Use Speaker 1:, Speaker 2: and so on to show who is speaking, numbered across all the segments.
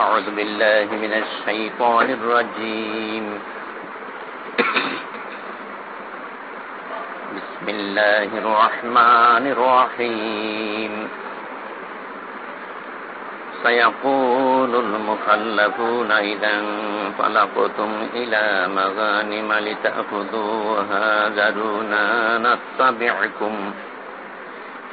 Speaker 1: أعوذ بالله من الشيطان الرجيم. بسم الله الرحمن الرحيم. سيقول المخلفون إذا انطلقتم إلى مغانم لتأخذوها ذرونا نتبعكم.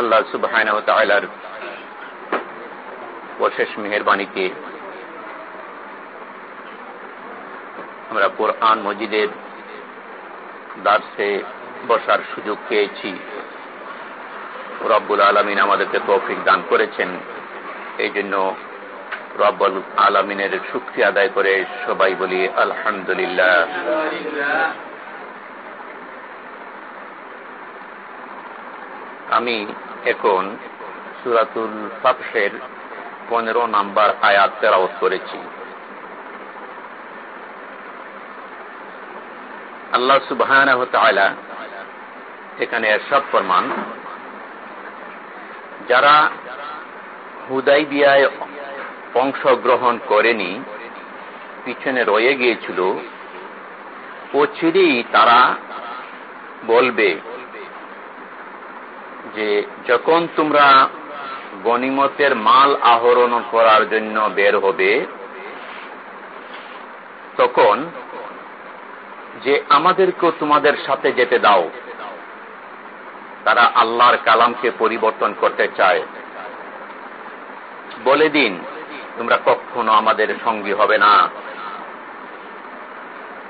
Speaker 1: আল্লাহ সুবাহ অশেষ মেহরবানিতে আমরা কোরআন মজিদের দার্সে বসার সুযোগ পেয়েছি। রব্বুল আলমিন আমাদেরকে তৌফিক দান করেছেন। এই জন্য রব্বুল আলমিনের শুক্রিয়া আদায় করে সবাই বলি আলহামদুলিল্লাহ। আমি এখন সুরাতুল ফাতহের পনেরো নাম্বার আয়াত তেরাওত করেছি। আল্লাহ সুবাহ এখানে এরশাদ ফরমান, যারা হুদাই বিয়ায় অংশগ্রহণ করেনি, পিছনে রয়ে গিয়েছিল, ও চিরেই তারা বলবে যে যখন তোমরা গনিমতের মাল আহরণ করার জন্য বের হবে, তখন যে আমাদেরকেও তোমাদের সাথে যেতে দাও। তারা আল্লাহর কালামকে পরিবর্তন করতে চায়। বলে দিন, তোমরা কখনো আমাদের সঙ্গী হবে না।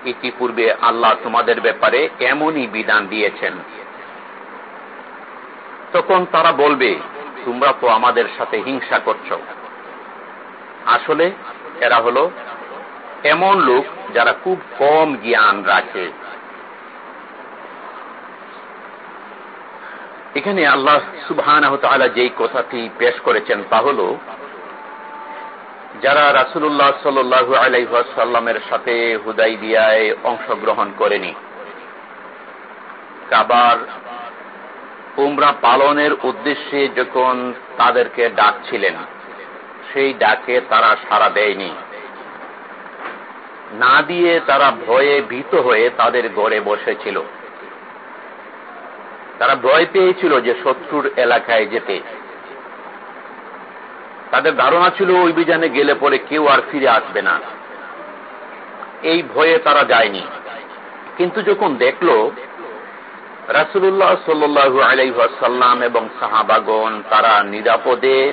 Speaker 1: ইতিপূর্বে আল্লাহ তোমাদের ব্যাপারে এমনই বিধান দিয়েছেন। তখন তারা বলবে, তোমরা তো আমাদের সাথে হিংসা করছ। আসলে এরা হলো এমন লোক যারা খুব কম জ্ঞান রাখে। এখানে আল্লাহ সুবহান যেই কথাটি পেশ করেছেন তা হল, যারা রাসুল্লাহ সাল্লু আলাইসাল্লামের সাথে হুদাই দিয়ায় অংশগ্রহণ করেনি, কাবার উমরা পালনের উদ্দেশ্যে যখন তাদেরকে ডাকছিলেন সেই ডাকে তারা সাড়া দেয়নি। না দিয়ে তারা ভয়ে ভীত হয়ে তাদের গড়ে বসেছিল। তারা ভয় পেয়েছিল যে শত্রুর এলাকায় যেতে। তাদের ধারণা ছিল, ওই বিজানে গেলে পরে কেউ আর ফিরে আসবে না। এই ভয়ে তারা যায়নি। কিন্তু যখন দেখল রাসুল্লাহ সাল্লু আলাইসাল্লাম এবং সাহাবাগন তারা নিরাপদে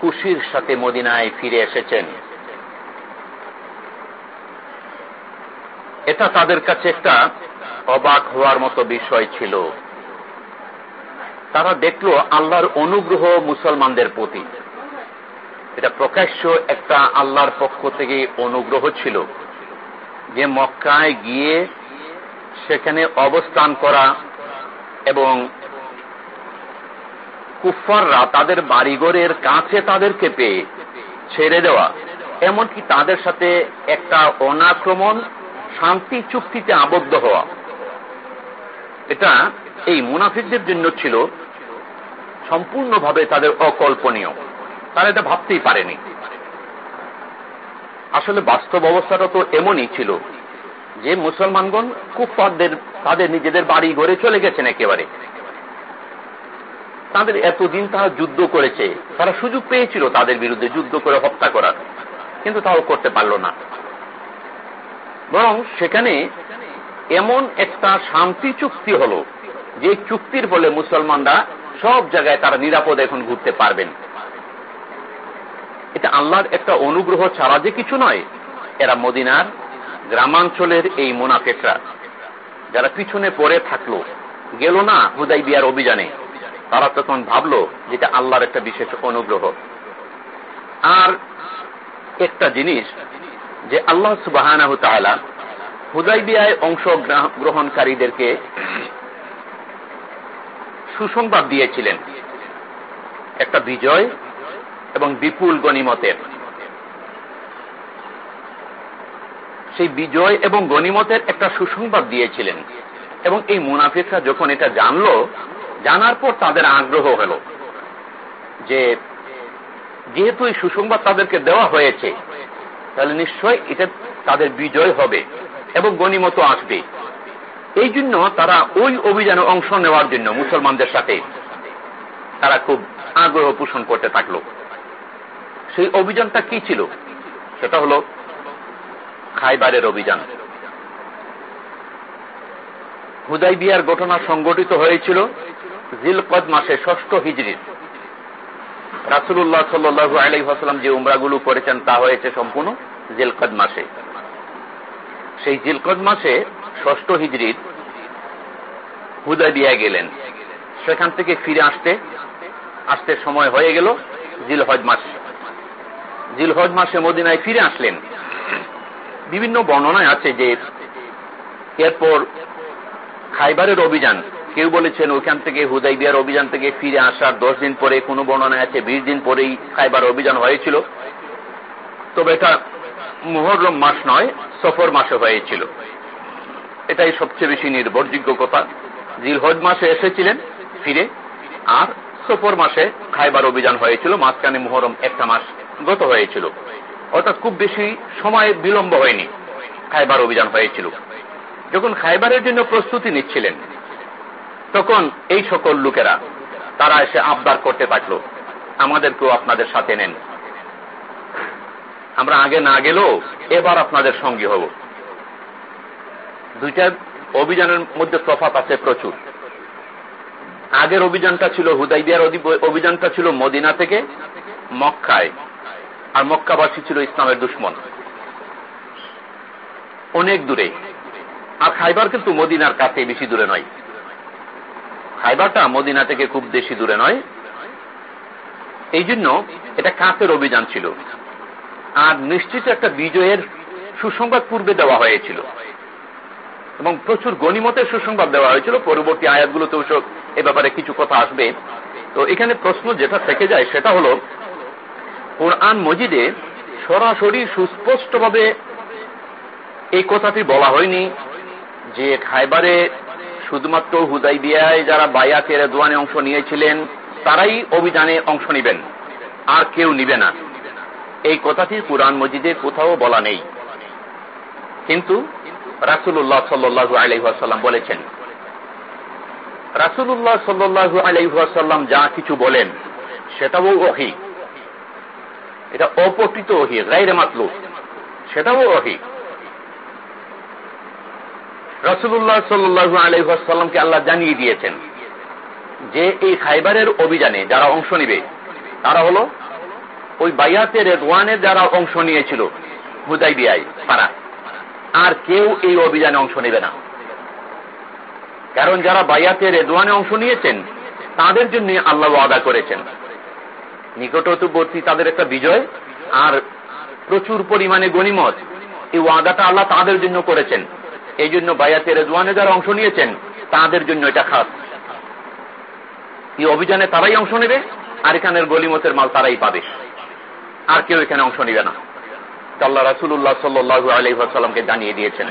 Speaker 1: খুশির সাথে মদিনায় ফিরে এসেছেন। এটা তাদের কাছে একটা অবাক হওয়ার মতো বিষয় ছিল। তারা দেখল আল্লাহর অনুগ্রহ মুসলমানদের প্রতি। এটা প্রকাশ্য একটা আল্লাহর পক্ষ থেকে অনুগ্রহ ছিল যে মক্কায় গিয়ে সেখানে অবস্থান করা এবং কুফাররা তাদের বাড়িঘরের কাছে তাদেরকে পেয়ে ছেড়ে দেওয়া, এমনকি তাদের সাথে একটা অনাক্রমণ, শান্তি চুক্তিতে আবদ্ধ হওয়া। এটা এই মুনাফিকদের জন্য ছিল সম্পূর্ণভাবে তাদের অকল্পনীয়। তারা এটা ভাবতেই পারেনি। আসলে বাস্তব অবস্থাটা তো এমনই ছিল যে মুসলমানগণ কুফারদের তাদের নিজেদের বাড়ি ঘরে চলে গেছেন একেবারে। তাদের এতদিন তারা যুদ্ধ করেছে, তারা সুযোগ পেয়েছিল তাদের বিরুদ্ধে যুদ্ধ করে হত্যা করার, কিন্তু তাও করতে পারল না। বরং সেখানে এমন একটা শান্তি চুক্তি হল, যে চুক্তির ফলে মুসলমানরা সব জায়গায় তারা নিরাপদ এখন ঘুরতে পারবেন। এটা আল্লাহর একটা অনুগ্রহ ছাড়া যে কিছু নয়, এরা মদিনার গ্রামাঞ্চলের এই মোনাফেকরা, যারা পিছনে পড়ে থাকল, গেল না হুদাই বিয়ার অভিযানে। তারা তখন ভাবলো যেটা আল্লাহর একটা বিশেষ অনুগ্রহ। আর একটা জিনিস, যে আল্লাহ সুবাহ হুদাইবিয়ায় অংশ গ্রহণকারীদেরকে সুসংবাদ দিয়েছিলেন। একটা বিজয় এবং বিপুল গণিমতের। সেই বিজয় এবং গণিমতের একটা সুসংবাদ দিয়েছিলেন। এবং এই মুনাফিকরা যখন এটা জানলো, জানার পর তাদের আগ্রহ হল যে যেহেতু এই সুসংবাদ তাদেরকে দেওয়া হয়েছে, তাহলে নিশ্চয় এটা তাদের বিজয় হবে এবং গণিমত আসবে। এই জন্য তারা ওই অভিযানে অংশ নেওয়ার জন্য মুসলমানদের সাথে তারা খুব আগ্রহ পোষণ করতে থাকল। সেই অভিযানটা কি ছিল? সেটা হল খাইবারের অভিযান। হুদাই বিয়ার ঘটনা সংগঠিত হয়েছিল জিলকদ মাসে ষষ্ঠ হিজড়ির রাসুল্লাহ সাল্লু আলাইসাল্লাম যে উমরাগুলো করেছেন, তা হয়েছে সম্পূর্ণ জিলকদ মাসে। সেই জিলকদ মাসে ষষ্ঠ হিজড়ির হুদাবিয়া গেলেন। সেখান থেকে ফিরে আসতে আসতে সময় হয়ে গেল জিলহজ মাস। জিলহজ মাসে মদিনায় ফিরে আসলেন। বিভিন্ন বর্ণনায় আছে যে এরপর খাইবারের অভিযান। কেউ বলেছেন ওইখান থেকে হুদাই বিয়ার অভিযান থেকে ফিরে আসার দশ দিন পরে কোনো বর্ণনায় আছে, বিশ দিন পরেই খাইবার অভিযান হয়েছিল। তবে এটা মুহরম মাস নয়, সফর মাসে হয়েছিল। এটাই সবচেয়ে বেশি নির্ভরযোগ্য কথা। জিলহজ মাসে এসেছিলেন ফিরে, আর সফর মাসে খাইবার অভিযান হয়েছিল, মাঝখানে মোহরম একটা মাস গত হয়েছিল। অর্থাৎ খুব বেশি সময় বিলম্ব হয়নি। খাইবার অভিযান হয়েছিল। যখন খাইবারের জন্য প্রস্তুতি নিচ্ছিলেন, তখন এই সকল লোকেরা, তারা এসে আবদার করতে থাকল আমাদেরকেও আপনাদের সাথে নেন। আমরা আগে না গেলেও এবার আপনাদের সঙ্গী হব। দুইটা অভিযানের মধ্যে তফাত আছে প্রচুর। আগের অভিযানটা ছিল হুদাইবিয়ার অভিযানটা ছিল মদিনা থেকে মক্কায়। আর মক্কাবাসী ছিল ইসলামের দুশ্মন। অনেক দূরে। আর খাইবার কিন্তু মদিনার কাছে বেশি দূরে নয়। খাইবারটা মদিনা থেকে খুব বেশি দূরে নয়। এই জন্য এটা কাছের অভিযান ছিল। আর নিশ্চিত একটা বিজয়ের সুসংবাদ পূর্বে দেওয়া হয়েছিল। এবং প্রচুর গণিমতের সুসংবাদ দেওয়া হয়েছিল। পরবর্তী আয়াতগুলোতেও এ ব্যাপারে কিছু কথা আসবে। তো এখানে প্রশ্ন যেটা থেকে যায় সেটা হল কোরআন মজিদে সরাসরি সুস্পষ্টভাবে এই কথাটি বলা হয়নি যে খাইবারে শুধুমাত্র হুদাই বিয়ায় যারা বায়াতের দোয়ানে অংশ নিয়েছিলেন, তারাই অভিযানে অংশ নেবেন, আর কেউ নিবে না। এই কথাটি কোরআন মজিদে কোথাও বলা নেই। কিন্তু রাসুল্লাহ সাল্লু আলহাসাল্লাম বলেছেন রাসুল্লাহ সাল্লু আলহাসাল্লাম যা কিছু বলেন, সেটাও অহি এটা অপঠিত অহি গাইরে মাতলু। সেটাও অহি রসুল্লাহ সাল্লু আলহাসাল্লামকে আল্লাহ জানিয়ে দিয়েছেন যে এই খাইবারের অভিযানে যারা অংশ নিবে, তারা হল ওই বাইয়াতের রেদওয়ানের যারা অংশ নিয়েছিল হুদাই বিআই তারা। আর কেউ এই অভিযানে অংশ নেবে না। কারণ যারা বাইয়াতের রেদওয়ানে অংশ নিয়েছেন, তাদের জন্য আল্লাহ আদা করেছেন। নিকটবর্তী তাদের একটা বিজয় আর প্রচুর পরিমাণে গণিমত। এই ওয়াদাটা আল্লাহ তাদের জন্য করেছেন। এই জন্য বায়াতের রেদওয়ানে যারা অংশ নিয়েছেন, তাদের জন্য এটা খাস। এই অভিযানে তারাই অংশ নেবে, আর এখানের গলিমতের মাল তারাই পাবে। আর কেউ এখানে অংশ নিবে না। আল্লাহ রাসুল্লাহ সাল্লু আলহামকে জানিয়ে দিয়েছেন।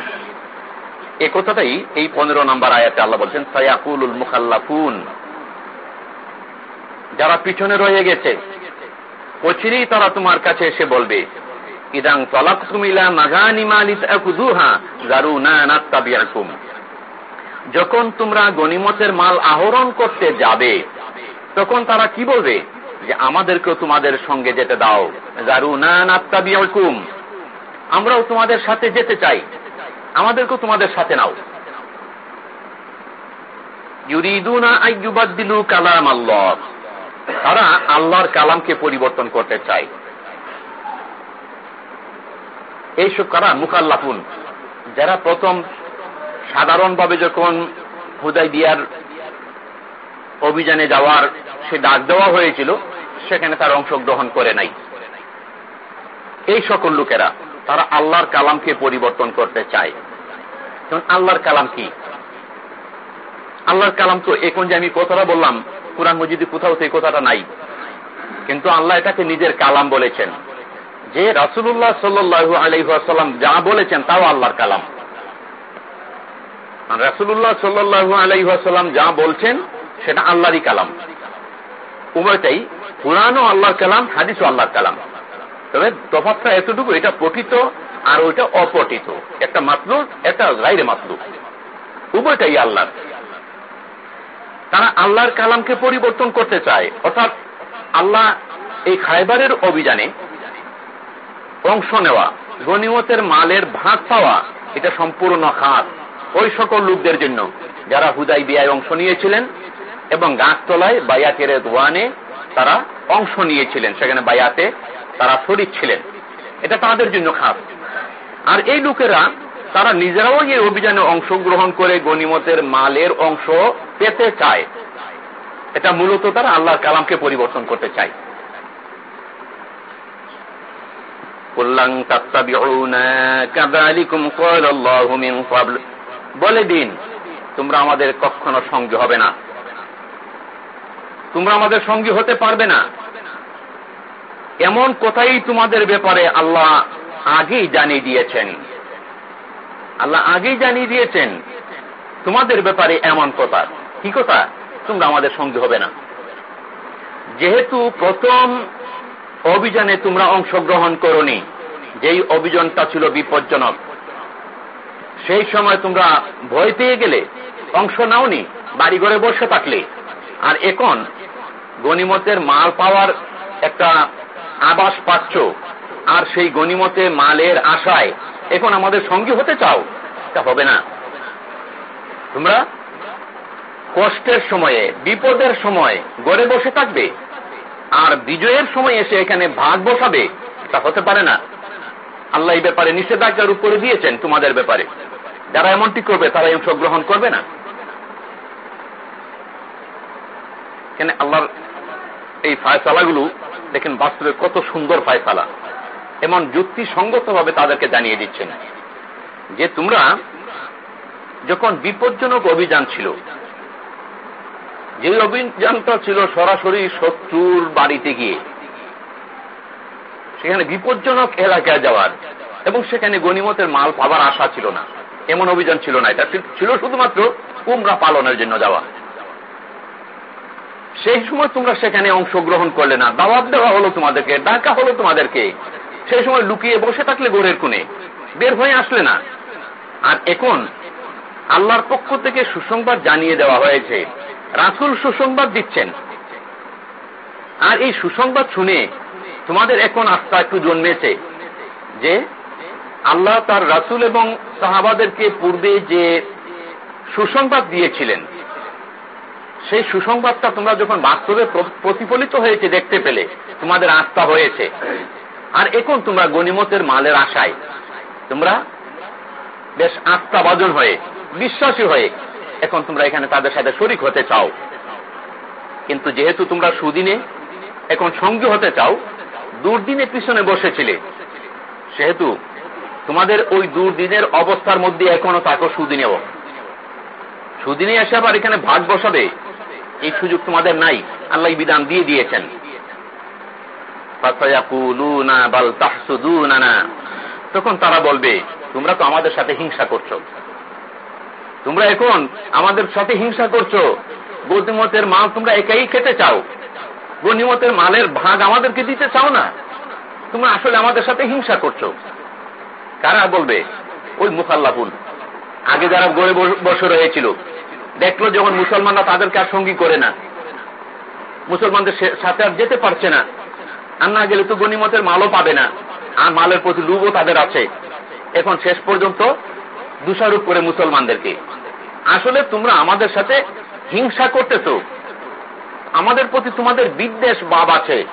Speaker 1: এ কথাটাই এই পনেরো নম্বর আয়াতে আল্লাহ বলছেন সায়াকুল মুখাল্লাফুন। যারা পিছনে রয়ে গেছে অচিরেই তারা তোমার কাছে এসে বলবে, ইদাং তলাক তুমিলা নাগানিমালিদুহা গারু যখন তোমরা গনিমতের মাল আহরণ করতে যাবে, তখন তারা কি বলবে? যে আমাদেরকেও তোমাদের সঙ্গে যেতে দাও গারু না আমরাও তোমাদের সাথে যেতে চাই, আমাদেরকেও তোমাদের সাথে নাও। ইউরিদুনা আইয়ুবাদ্দিলু কালাম আল্লাহ তারা আল্লাহর কালামকে পরিবর্তন করতে চায়। এইসব কারা? মুখাল্লাফুন যারা প্রথম সাধারণভাবে যখন হুদাই দিয়ার অভিযানে যাওয়ার সে ডাক দেওয়া হয়েছিল, সেখানে তার অংশগ্রহণ করে নাই। এই সকল লোকেরা, তারা আল্লাহর কালামকে পরিবর্তন করতে চায়। যেমন আল্লাহর কালাম কি? আল্লাহর কালাম তো এখন যে আমি কথাটা বললাম কোরআন মজিদে কোথাও সেই কথাটা নাই। কিন্তু আল্লাহ এটাকে নিজের কালাম বলেছেন। যে রাসুল্লাহ সাল্লু আলহাসাল্লাম যা বলেছেন তাও আল্লাহর কালাম। রাসুল্লাহ সাল্লু আলহাসাল্লাম যা বলছেন, সেটা আল্লাহরই কালাম। উভয়টাই কোরআনও আল্লাহর কালাম, হাদিসও আল্লাহর কালাম। তবে তফাতটা এতটুকু, এটা পঠিত আর ওইটা অপঠিত একটা মাতলুক, একটা গাইরে মাতলুক। উভয়টাই আল্লাহ তারা আল্লাহর কালামকে পরিবর্তন করতে চায়। অর্থাৎ আল্লাহ এই খাইবারের অভিযানে অংশ নেওয়া, গনিমতের মালের ভাগ পাওয়া, এটা সম্পূর্ণ খাস ওই সকল লোকদের জন্য যারা হুদাই বিয়ায় অংশ নিয়েছিলেন এবং গাছতলায় বায়াতের দোয়ানে তারা অংশ নিয়েছিলেন। সেখানে বায়াতে তারা শরিক ছিলেন। এটা তাদের জন্য খাস আর এই লোকেরা তারা নিজেরাও এই অভিযানে অংশগ্রহণ করে গনিমতের মালের অংশ পেতে চায়। এটা মূলত তারা আল্লাহর কালামকে পরিবর্তন করতে চায়। বলে দিন, তোমরা আমাদের কখনো সঙ্গে হবে না। তোমরা আমাদের সঙ্গী হতে পারবে না। এমন কথাই তোমাদের ব্যাপারে আল্লাহ আগেই জানিয়ে দিয়েছেন। আল্লাহ আগেই জানিয়ে দিয়েছেন, তোমাদের ব্যাপারে এমন কথা কি কথা? তোমরা আমাদের সঙ্গে হবে না। যেহেতু প্রথম অভিযানে তোমরা অংশগ্রহণ করনি, যেই অভিযানটা ছিল বিপজ্জনক, সেই সময় তোমরা ভয় পেয়ে গেলে, অংশ নাওনি বাড়ি ঘরে বসে থাকলে। আর এখন গনিমতের মাল পাওয়ার একটা আবাস পাচ্ছ, আর সেই গনিমতে মালের আশায় এখন আমাদের সঙ্গী হতে চাও, তা হবে না। তোমরা কষ্টের সময়ে, বিপদের সময় গড়ে বসে থাকবে, আর বিজয়ের সময় এসে এখানে ভাগ বসাবে, তা হতে পারে না। আল্লাহ এই ব্যাপারে নিষেধাজ্ঞার উপরে দিয়েছেন তোমাদের ব্যাপারে। যারা এমনটি করবে, তারা অংশগ্রহণ করবে না। আল্লাহর এই ফায়সালাগুলো, দেখেন বাস্তবে কত সুন্দর ফায়সালা। এমন যুক্তিসঙ্গত ভাবে তাদেরকে জানিয়ে দিচ্ছেন যে তোমরা যখন বিপজ্জনক অভিযান ছিল, যে অভিযানটা ছিল সরাসরি শত্রুর বাড়িতে গিয়ে, সেখানে বিপজ্জনক এলাকায় যাওয়ার এবং সেখানে গণিমতের মাল পাবার আশা ছিল না। এমন অভিযান ছিল না, এটা ছিল শুধুমাত্র উমরা পালনের জন্য যাওয়া। সেই সময় তোমরা সেখানে অংশগ্রহণ করলে না। দাওয়াত দেওয়া হলো তোমাদেরকে, ডাকা হলো তোমাদেরকে। সেই সময় লুকিয়ে বসে থাকলে গোড়ের কোণে। বের হয়ে আসলে না। আর এখন আল্লাহর পক্ষ থেকে সুসংবাদ জানিয়ে দেওয়া হয়েছে। রাসুল সুসংবাদ দিচ্ছেন। আর এই সুসংবাদ শুনে তোমাদের এখন আস্থা একটু জন্মেছে যে আল্লাহ তার রাসুল এবং সাহাবাদেরকে পূর্বে যে সুসংবাদ দিয়েছিলেন, সেই সুসংবাদটা তোমরা যখন বাস্তবে প্রতিফলিত হয়েছে দেখতে পেলে, তোমাদের আস্থা হয়েছে। আর এখন তোমরা গণিমতের মালের আশায়। তোমরা বেশ আস্থাভাজন হয়ে, বিশ্বাসী হয়ে এখন তোমরা এখানে তাদের সাথে শরিক হতে চাও। কিন্তু যেহেতু তোমরা সুদিনে এখন সঙ্গী হতে চাও, দুর্দিনে পিছনে বসেছিলে, সেহেতু তোমাদের ওই দুর্দিনের অবস্থার মধ্যে এখনও থাকো সুদিনেও। সুদিনে এসে আবার এখানে ভাগ বসাবে, এই সুযোগ তোমাদের নাই, আল্লাহ বিধান দিয়ে দিয়েছেন। তখন তারা বলবে, তোমরা তো আমাদের সাথে হিংসা করছ। তোমরা এখন আমাদের সাথে হিংসা করছ। গতিমতের মাল তোমরা একাই খেতে চাও। গনিমতের মালের ভাগ আমাদেরকে দিতে চাও না। তোমরা আসলে আমাদের সাথে হিংসা করছ। কারা বলবে? ওই মুখাল্লাফুল। আগে যারা গড়ে বসে রয়েছিল, দেখল যখন মুসলমানরা তাদেরকে আর সঙ্গী করে না। মুসলমানদের সাথে আর যেতে পারছে না। আর না গেলে তো গণিমতের মালও পাবে না। আর মালের প্রতি লুবও তাদের আছে। এখন শেষ পর্যন্ত দোষারোপ করে মুসলমানদেরকে। আসলে তোমরা আমাদের সাথে হিংসা করতেছ। আমাদের প্রতি তোমাদের বিদ্বেষ ভাব আছে।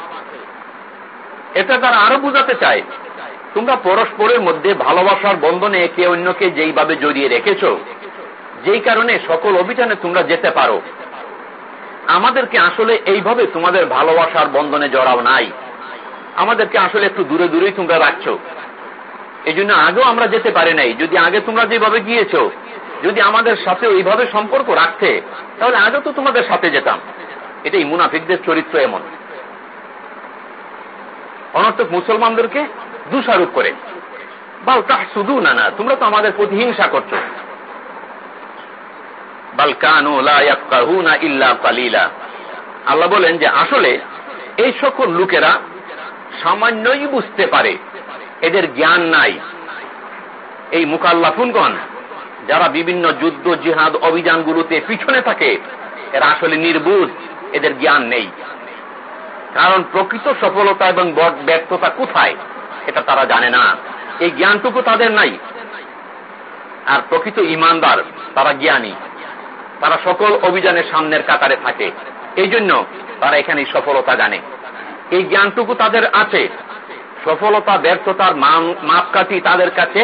Speaker 1: এটা তারা আরও বুঝাতে চায়। তোমরা পরস্পরের মধ্যে ভালোবাসার বন্ধনে একে অন্যকে যেইভাবে জড়িয়ে রেখেছ, যেই কারণে সকল অভিযানে তোমরা যেতে পারো। আমাদেরকে আসলে এইভাবে তোমাদের ভালোবাসার বন্ধনে জড়াও নাই। আমাদেরকে আসলে একটু দূরে দূরেই তোমরা রাখছো। এই জন্য আগেও আমরা যেতে পারি নাই। যদি আগে তোমরা যেভাবে গিয়েছ, যদি আমাদের সাথে ওইভাবে সম্পর্ক রাখতে, তাহলে আগে তো তোমাদের সাথে যেতাম। এটাই মুনাফিকদের চরিত্র এমন। অনর্থক মুসলমানদেরকে দোষারোপ করে। বাল তাহ শুধু না না তোমরা তো আমাদের প্রতি হিংসা করছ। আল্লাহ বলেন যে, আসলে এই সকল লোকেরা সামান্যই বুঝতে পারে। এদের জ্ঞান নাই। এই মুকাল্লাফুনগণ, যারা বিভিন্ন যুদ্ধ জিহাদ অভিযানগুলোতে পিছনে থাকে, এরা আসলে নির্বুধ, এদের জ্ঞান নেই। কারণ প্রকৃত সফলতা এবং ব্যর্থতা কোথায়, এটা তারা জানে না। এই জ্ঞানটুকু তাদের নাই। আর প্রকৃত ইমানদার, তারা জ্ঞানী। তারা সকল অভিযানের সামনের কাতারে থাকে। এই জন্য তারা এখানে সফলতা জানে। এই জ্ঞানটুকু তাদের আছে। সফলতা, ব্যর্থতার মাপকাঠি তাদের কাছে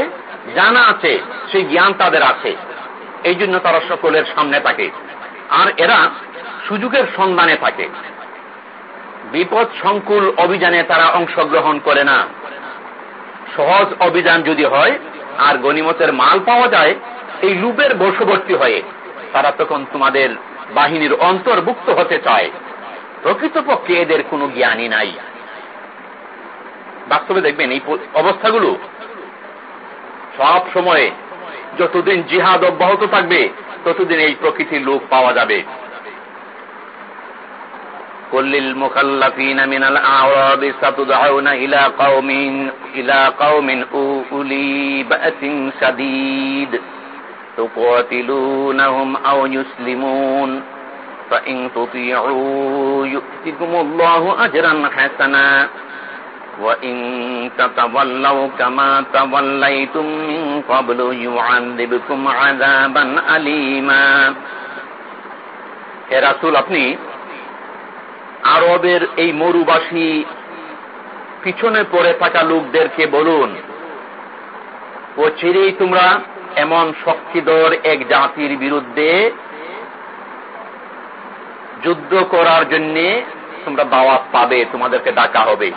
Speaker 1: জানা আছে, সেই জ্ঞান তাদের আছে। এই জন্য তারা সকলের সামনে থাকে। আর এরা সুযোগের সন্ধানে থাকে। বিপদ সংকুল অভিযানে তারা অংশগ্রহণ করে না। সহজ অভিযান যদি হয়, আর গণিমতের মাল পাওয়া যায়, এই লুপের বশবর্তী হয়ে তারা তখন তোমাদের বাহিনীর অন্তর্ভুক্ত হতে চায়। প্রকৃতপক্ষে এদের কোনো জ্ঞানই নাই। বাস্তবে দেখবেন এই অবস্থাগুলো সব সময়ে যতদিন জিহাদ অব্যাহত থাকবে, ততদিন এই প্রকৃতির লোক পাওয়া যাবে। কল্লিল মুখাল্লাফিন মিনাল আওরাব সাতুদাউনা ইলা কওমিন ইলা কওমিন উলি বাসিন শাদীদ। তুকাতিলুনহুম আও ইউসলিমুন। فإن تطيعوا يؤتكم الله أجرا حسنا وإن تتولوا كما توليتم من قبل يعذبكم عذابا أليما হে রাসুল আপনি আরবের এই মরুবাসী পিছনে পড়ে থাকা লোকদেরকে বলুন ও চিরেই তোমরা এমন শক্তিধর এক জাতির বিরুদ্ধে যুদ্ধ করার জন্য তোমরা দাওয়াত পাবে, তোমাদেরকে ডাকা হবে।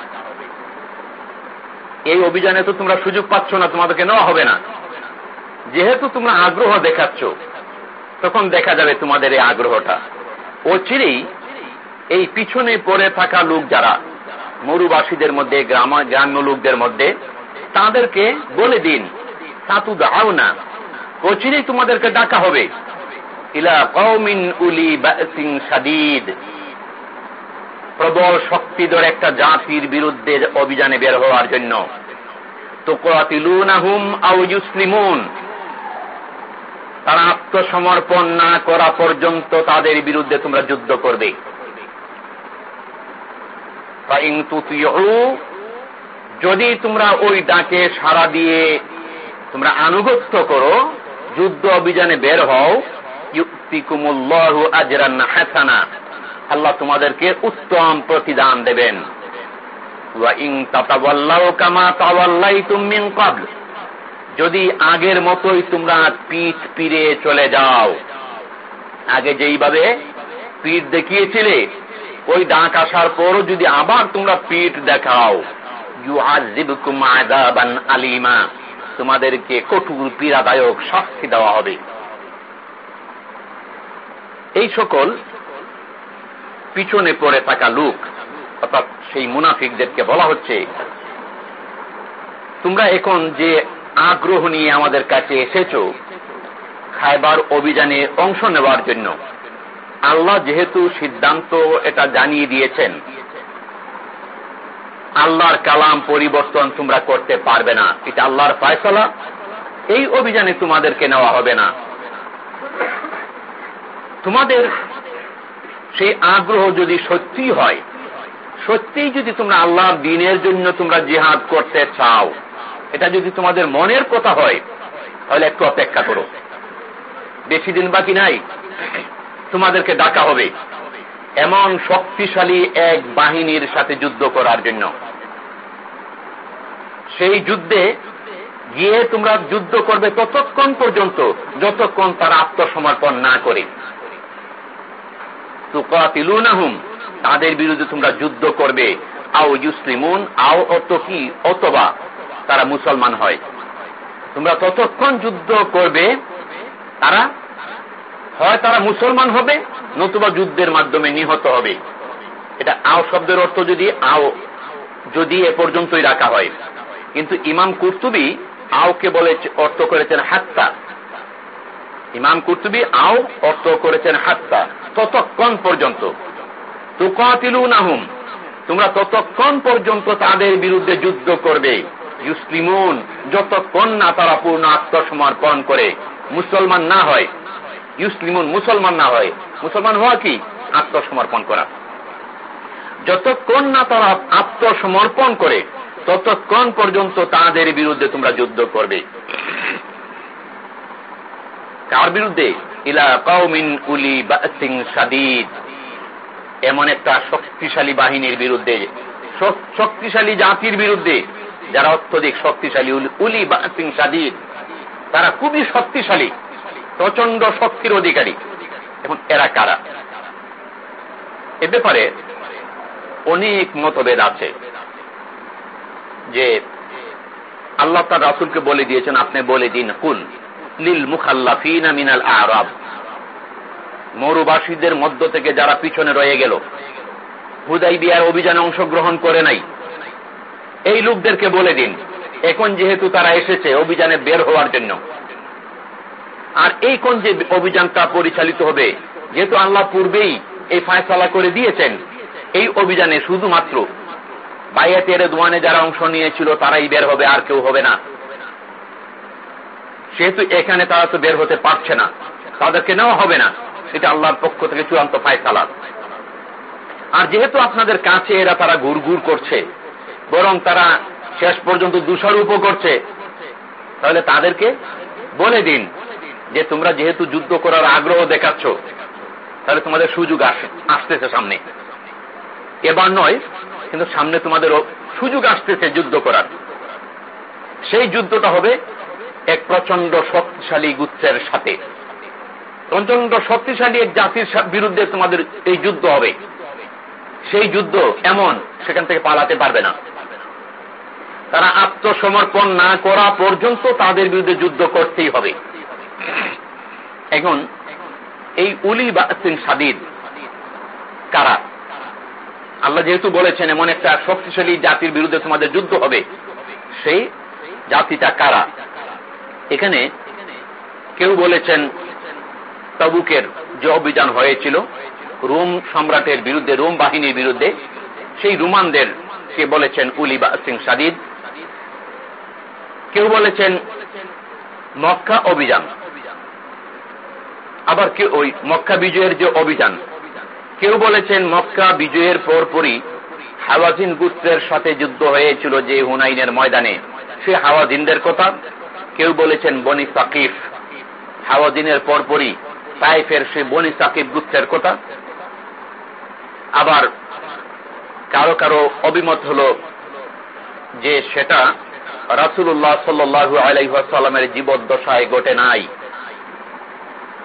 Speaker 1: এই অভিযানে তো তোমরা সুযোগ পাচ্ছ না, তোমাদেরকে নেওয়া হবে না। যেহেতু তোমরা আগ্রহ দেখাচ্ছ, তখন দেখা যাবে তোমাদের এই আগ্রহটা। ও চিরেই এই পিছনে পড়ে থাকা লোক যারা, মরুবাসীদের মধ্যে, গ্রাম, গ্রাম্য লোকদের মধ্যে, তাদেরকে বলে দিন তা তু দাও না অচিরেই তোমাদেরকে ডাকা হবে। প্রবল শক্তিধর একটা জাতির বিরুদ্ধে অভিযানে বের হওয়ার জন্য। তারা আত্মসমর্পণ না করা পর্যন্ত তাদের বিরুদ্ধে তোমরা যুদ্ধ করবে। যদি তোমরা ওই ডাকে সারা দিয়ে তোমরা আনুগত্য করো, যুদ্ধ অভিযানে বের হও আল্লাহ তোমাদেরকে উত্তম প্রতিদান দেবেন। যদি আগের মতোই তোমরা পিঠ পিড়ে চলে যাও। আগে যেইভাবে পিঠ দেখিয়েছিলে, ওই ডাক আসার পরও যদি আবার তোমরা পিঠ দেখাও আলিমা। তোমাদেরকে কঠোর পীড়াদায়ক শাস্তি দেওয়া হবে। এই সকল পিছনে পড়ে থাকা লোক, অর্থাৎ সেই মুনাফিকদেরকে বলা হচ্ছে, তোমরা এখন যে আগ্রহ নিয়ে আমাদের কাছে এসেছ খাইবার অভিযানে অংশ নেওয়ার জন্য, আল্লাহ যেহেতু সিদ্ধান্ত এটা জানিয়ে দিয়েছেন, আল্লাহর কালাম পরিবর্তন তোমরা করতে পারবে না, এটা আল্লাহর ফায়সলা, এই অভিযানে তোমাদেরকে নেওয়া হবে না। তোমাদের সেই আগ্রহ যদি সত্যি হয়, সত্যিই যদি তোমরা আল্লাহর দিনের জন্য তোমরা জিহাদ করতে চাও, এটা যদি তোমাদের মনের কথা হয়, তাহলে একটু অপেক্ষা করো। বেশি দিন বাকি নাই, তোমাদেরকে ডাকা হবে এমন শক্তিশালী এক বাহিনীর সাথে যুদ্ধ করার জন্য। সেই যুদ্ধে গিয়ে তোমরা যুদ্ধ করবে ততক্ষণ পর্যন্ত, যতক্ষণ তারা আত্মসমর্পণ না করে। তাদের বিরুদ্ধে তোমরা যুদ্ধ করবে। আও ইউসলিমুন, আও অত কি অথবা তারা মুসলমান হয়। তোমরা ততক্ষণ যুদ্ধ করবে, তারা হয় তারা মুসলমান হবে, নতুবা যুদ্ধের মাধ্যমে নিহত হবে। এটা আও শব্দের অর্থ যদি আও, যদি এ পর্যন্তই রাখা হয়। কিন্তু ইমাম কুর্তুবি আওকে বলে, অর্থ করেছেন হাত্তা। ইমাম কুর্তুবি আও অর্থ করেছেন হাত্তা, ততক্ষণ পর্যন্ত। তুকাতিলু নাহুম তোমরা ততক্ষণ পর্যন্ত তাদের বিরুদ্ধে যুদ্ধ করবে। ইউসলিমুন, যতক্ষণ না তারা পূর্ণ আত্মসমর্পণ করে, মুসলমান না হয়। ইউসলিমুন মুসলমান না হয়। মুসলমান হওয়া কি? আত্মসমর্পণ করা। যতক্ষণ না তারা আত্মসমর্পণ করে, ততক্ষণ পর্যন্ত তাদের বিরুদ্ধে তোমরা যুদ্ধ করবে। কার বিরুদ্ধে? এমন একটা শক্তিশালী বাহিনীর বিরুদ্ধে শক্তিশালী জাতির বিরুদ্ধে যারা অত্যধিক শক্তিশালী উলি বা সিং সাদিদ তারা খুবই শক্তিশালী প্রচণ্ড শক্তির অধিকারী। এবং এরা কারা? এ ব্যাপারে অনেক মতভেদ আছে যে আল্লাহ তার রাসুলকে বলে দিয়েছেন, আপনি বলে দিন, কুল। মরুবাসীদের মধ্য থেকে যারা পিছনে রয়ে গেল হুদাই বিয়ার অভিযানে অংশগ্রহণ করে নাই। এই লোকদেরকে বলে দিন, এখন যেহেতু তারা এসেছে, অভিযানে বের হওয়ার জন্য। আর এই কোন যে অভিযানটা পরিচালিত হবে, যেহেতু আল্লাহ পূর্বেই এই ফায়সালা করে দিয়েছেন, এই অভিযানে শুধুমাত্র বাইয়াতের দোয়ানে যারা অংশ নিয়েছিল, তারাই বের হবে, আর কেউ হবে না। সেহেতু এখানে তারা তো বের হতে পারছে না। তাদেরকে নেওয়া হবে না। এটা আল্লাহর পক্ষ থেকে চূড়ান্ত ফায়সালা। আর যেহেতু আপনাদের কাছে এরা তারা ঘুর ঘুর করছে, বরং তারা শেষ পর্যন্ত দোষারোপ করছে, তাহলে তাদেরকে বলে দিন যে তোমরা যেহেতু যুদ্ধ করার আগ্রহ দেখাচ্ছ, তাহলে তোমাদের সুযোগ আসতেছে সামনে। এবার নয়, কিন্তু সামনে তোমাদের সুযোগ আসতেছে যুদ্ধ করার। সেই যুদ্ধটা হবে এক প্রচণ্ড শক্তিশালী গুচ্ছের সাথে। প্রচণ্ড শক্তিশালী এক জাতির বিরুদ্ধে তোমাদের এই যুদ্ধ হবে। সেই যুদ্ধ এমন সেখান থেকে পালাতে পারবে না। তারা আত্মসমর্পণ না করা পর্যন্ত তাদের বিরুদ্ধে যুদ্ধ করতেই হবে। এখন এই উলি বা সাদিদ কারা? আল্লাহ যেহেতু বলেছেন এমন একটা শক্তিশালী জাতির বিরুদ্ধে তোমাদের যুদ্ধ হবে, সেই জাতিটা কারা? এখানে কেউ বলেছেন তবুকের যে অভিযান হয়েছিল, রোম সম্রাটের বিরুদ্ধে, রোম বাহিনীর বিরুদ্ধে, সেই রুমানদের কে বলেছেন উলিবা সিং সাদিদ। কেউ বলেছেন মক্কা অভিযান। আবার কেউ ওই মক্কা বিজয়ের যে অভিযান, কেউ বলেছেন মক্কা বিজয়ের পরপরই হাওয়াজিন গুত্রের সাথে যুদ্ধ হয়েছিল যে হুনাইনের ময়দানে। সে হাওয়াজিনদের কথা কেউ বলেছেন বনি সাকিফ। হাওয়াজিনের পরপরই তাইফের সে বনি সাকিব গুত্রের কথা। আবার কারও কারও অভিমত হল যে সেটা রাসুল্লাহ সাল্লু আলাইসাল্লামের জীবদ্দশায় ঘটে নাই।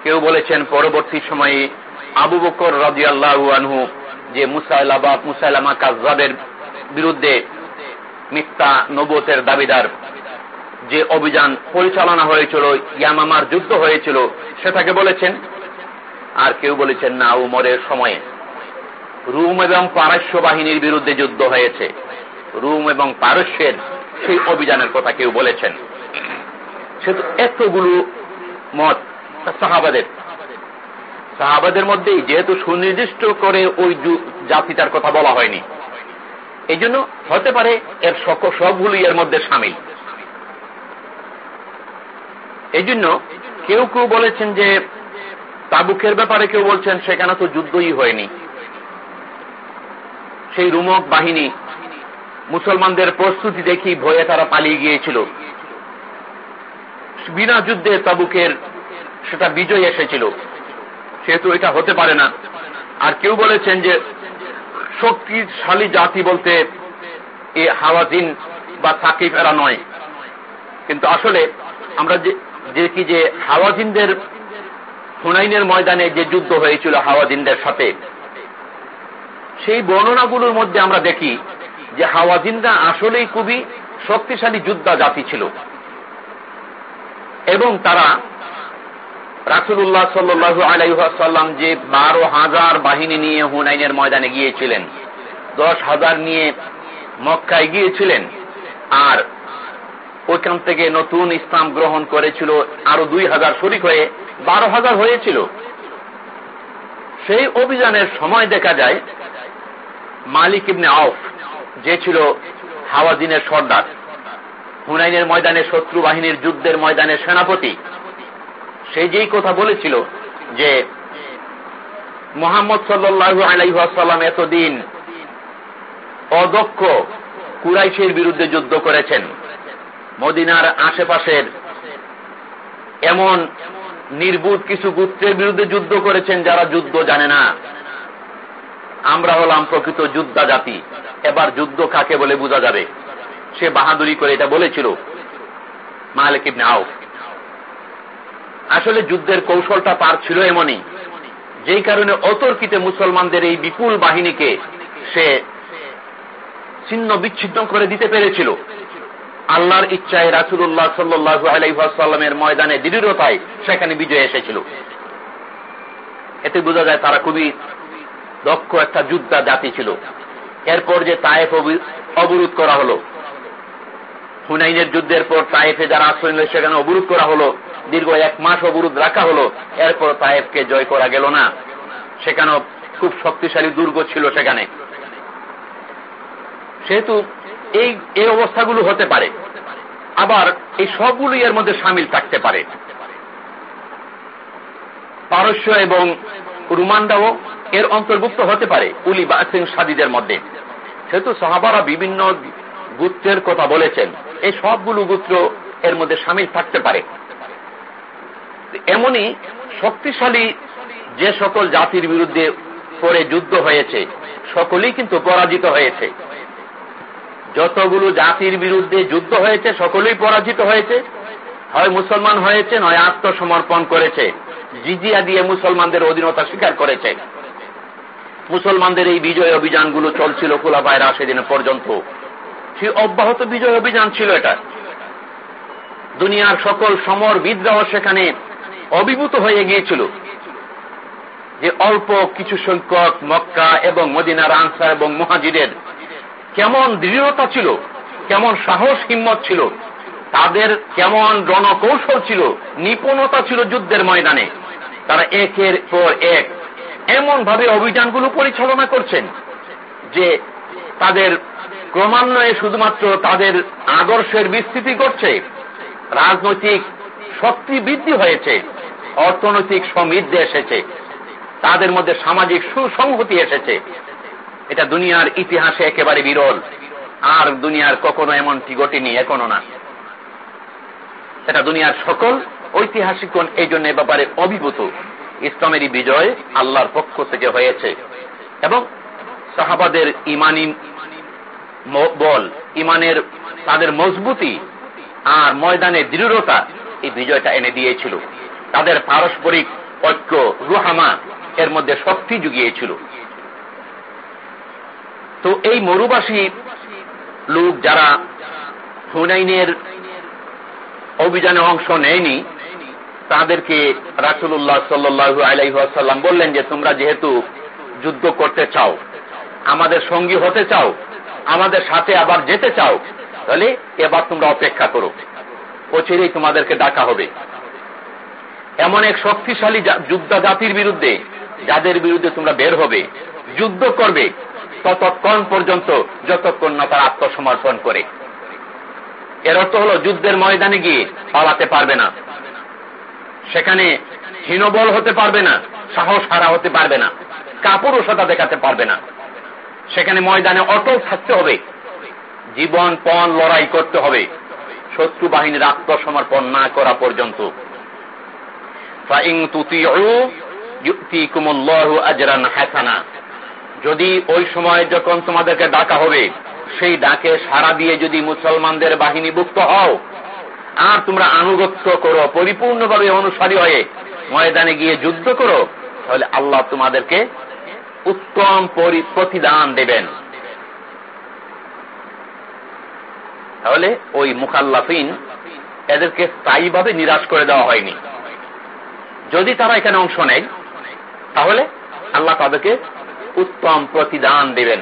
Speaker 1: কেউ বলেছেন পরবর্তী সময়ে আবু বকর রাজি আল্লাহ আনহু যে মুসাইলাবা মুসাইলামা কাজাবের বিরুদ্ধে মিথ্যা নবতের দাবিদার যে অভিযান পরিচালনা হয়েছিল, ইয়ামামার যুদ্ধ হয়েছিল সেটাকে বলেছেন, আর কেউ বলেছেন না, উমরের সময়ে। রুম এবং পারস্য বাহিনীর বিরুদ্ধে যুদ্ধ হয়েছে। রুম এবং পারস্যের সেই অভিযানের কথা কেউ বলেছেন। সেহেতু এতগুলো মত সাহাবাদের। সাহাবাদের মধ্যেই যেহেতু সুনির্দিষ্ট করে ওই জাতিটার কথা বলা হয়নি। এই হতে পারে এর সবগুলি এর মধ্যে সামিল। এই জন্য কেউ কেউ বলেছেন যে তাবুকের ব্যাপারে কেউ বলছেন সেখানে তো যুদ্ধই হয়নি। সেই রুমক বাহিনী মুসলমানদের প্রস্তুতি দেখি ভয়ে তারা পালিয়ে গিয়েছিল। বিনা যুদ্ধে তাবুকের সেটা বিজয় এসেছিল। সেহেতু এটা হতে পারে না। আর কেউ বলেছেন যে শক্তিশালী জাতি বলতে এ হাওয়াজিন বা সাকিব এরা নয়। কিন্তু আসলে আমরা যে কি যে হাওয়াজিনদের হুনাইনের ময়দানে যে যুদ্ধ হয়েছিল হাওয়াজিনদের সাথে, সেই বর্ণনাগুলোর মধ্যে আমরা দেখি যে হাওয়াজিনরা আসলেই খুবই শক্তিশালী যোদ্ধা জাতি ছিল। এবং তারা রাসুল্লাহ সাল্লু আলাইসাল্লাম যে বারো হাজার বাহিনী নিয়ে হুনাইনের ময়দানে গিয়েছিলেন, দশ হাজার নিয়ে মক্কায় গিয়েছিলেন, আর ওইখান থেকে নতুন ইসলাম গ্রহণ করেছিল, আরও দুই হাজার শরিক হয়ে, বারো হাজার হয়েছিল। সেই অভিযানের সময় দেখা যায়, মালিক ইবনে আউফ যে ছিল হাওয়াজিনের সর্দার, হুনাইনের ময়দানে শত্রু বাহিনীর যুদ্ধের ময়দানে সেনাপতি। সে যেই কথা বলেছিল যে, মোহাম্মদ সাল্লু আলাইসাল্লাম এতদিন অদক্ষ কুরাইশের বিরুদ্ধে যুদ্ধ করেছেন। মদিনার আশেপাশের এমন নির্বুধ কিছু গুত্রের বিরুদ্ধে যুদ্ধ করেছেন যারা যুদ্ধ জানে না। আমরা হলাম প্রকৃত যুদ্ধা জাতি এবার যুদ্ধ কাকে বলে বোঝা যাবে? সে বাহাদুরি করে এটা বলেছিল মালিক আউফ আসলে যুদ্ধের কৌশলটা তার ছিল এমনই। যেই কারণে অতর্কিতে মুসলমানদের এই বিপুল বাহিনীকে সে ছিন্ন বিচ্ছিন্ন করে দিতে পেরেছিল। আল্লাহর ইচ্ছায় রাসুল্লাহ সাল্লু আলাইসাল্লামের ময়দানে দৃঢ়তায় সেখানে বিজয় এসেছিল। এতে বোঝা যায় তারা খুবই দক্ষ একটা যুদ্ধা জাতি ছিল। এরপর যে তায়েফ অবরোধ করা হলো, হুনাইনের যুদ্ধের পর তায়েফে যারা আশ্রয় নিল, সেখানে অবরোধ করা হলো, দীর্ঘ এক মাস অবরোধ রাখা হলো, এরপর তায়েফকে জয় করা গেল না। সেখানেও খুব শক্তিশালী দুর্গ ছিল সেখানে। সেহেতু এই এই অবস্থাগুলো হতে পারে। আবার এই সবগুলো এর মধ্যে সামিল থাকতে পারে। পারস্য এবং রুমান্ডাও এর অন্তর্ভুক্ত হতে পারে, উলি বা সিং সাদিদের মধ্যে। সেহেতু সাহাবারা বিভিন্ন গুত্রের কথা বলেছেন, এই সবগুলো গুত্র এর মধ্যে সামিল থাকতে পারে। এমনই শক্তিশালী যে সকল জাতির বিরুদ্ধে পরে যুদ্ধ হয়েছে, সকলেই কিন্তু পরাজিত হয়েছে। যতগুলো জাতির বিরুদ্ধে যুদ্ধ হয়েছে, সকলেই পরাজিত হয়েছে। হয় মুসলমান হয়েছে, নয় আত্মসমর্পণ করেছে। জিজিয়া দিয়ে মুসলমানদের অধীনতা স্বীকার করেছে। মুসলমানদের এই বিজয় অভিযানগুলো চলছিল খোলাফায় রাশেদিন পর্যন্ত। সে অব্যাহত বিজয় অভিযান ছিল এটা। দুনিয়ার সকল সমর বিদ্রোহ সেখানে অভিভূত হয়ে গিয়েছিল। যে অল্প কিছু সংখ্যক মক্কা এবং মদিনার আনসার এবং মহাজিদের কেমন দৃঢ়তা ছিল, কেমন সাহস, হিম্মত ছিল, তাদের কেমন রণকৌশল ছিল, নিপুণতা ছিল যুদ্ধের ময়দানে। তারা একের পর এক এমন ভাবে অভিযানগুলো পরিচালনা করছেন যে তাদের ক্রমান্বয়ে শুধুমাত্র তাদের আদর্শের বিস্তৃতি করছে রাজনৈতিক শক্তি বৃদ্ধি হয়েছে, অর্থনৈতিক সমৃদ্ধি এসেছে, তাদের মধ্যে সামাজিক সুসংহতি এসেছে। এটা দুনিয়ার ইতিহাসে একেবারে বিরল। আর দুনিয়ার কখনো এমনটি ঘটেনি, এখনও না। এটা দুনিয়ার সকল ঐতিহাসিক এই জন্য ব্যাপারে অভিভূত। ইসলামেরই বিজয় আল্লাহর পক্ষ থেকে হয়েছে। এবং সাহাবাদের ইমানি বল, ইমানের তাদের মজবুতি আর ময়দানের দৃঢ়তা, এই বিজয়টা এনে দিয়েছিল। তাদের পারস্পরিক ঐক্য, রুহামা এর মধ্যে শক্তি জুগিয়েছিল। তো এই মরুবাসী লোক যারা হুনাইনের অভিযানে অংশ নেয়নি, তাদেরকে রাসুল্লাহ সাল্লু আলাইসাল্লাম বললেন যে, তোমরা যেহেতু যুদ্ধ করতে চাও, আমাদের সঙ্গী হতে চাও, আমাদের সাথে আবার যেতে চাও, তাহলে এবার তোমরা অপেক্ষা করো। অচিরেই তোমাদেরকে ডাকা হবে। এমন এক শক্তিশালী যুদ্ধ জাতির বিরুদ্ধে, যাদের বিরুদ্ধে তোমরা বের হবে, যুদ্ধ করবে ততক্ষণ পর্যন্ত যতক্ষণ না তার আত্মসমর্পণ করে। এর অর্থ হল যুদ্ধের ময়দানে গিয়ে পালাতে পারবে না। সেখানে হীনবল হতে পারবে না সাহস হারা হতে পারবে না, কাপুরুষতা দেখাতে পারবে না। সেখানে ময়দানে অটল থাকতে হবে। জীবন, পণ, লড়াই করতে হবে। শত্রু বাহিনীর আত্মসমর্পণ না করা পর্যন্ত। যদি ওই সময় যখন তোমাদেরকে ডাকা হবে, সেই ডাকে সারা দিয়ে যদি মুসলমানদের বাহিনী মুক্ত হও, আর তোমরা আনুগত্য করো, পরিপূর্ণভাবে অনুসারী হয়ে ময়দানে গিয়ে যুদ্ধ করো, তাহলে আল্লাহ তোমাদেরকে উত্তম প্রতিদান দেবেন। তাহলে ওই মুখাল্লাফিন এদেরকে স্থায়ীভাবে নিরাশ করে দেওয়া হয়নি। যদি তারা এখানে অংশ নেয়, তাহলে আল্লাহ তাদেরকে উত্তম প্রতিদান দেবেন।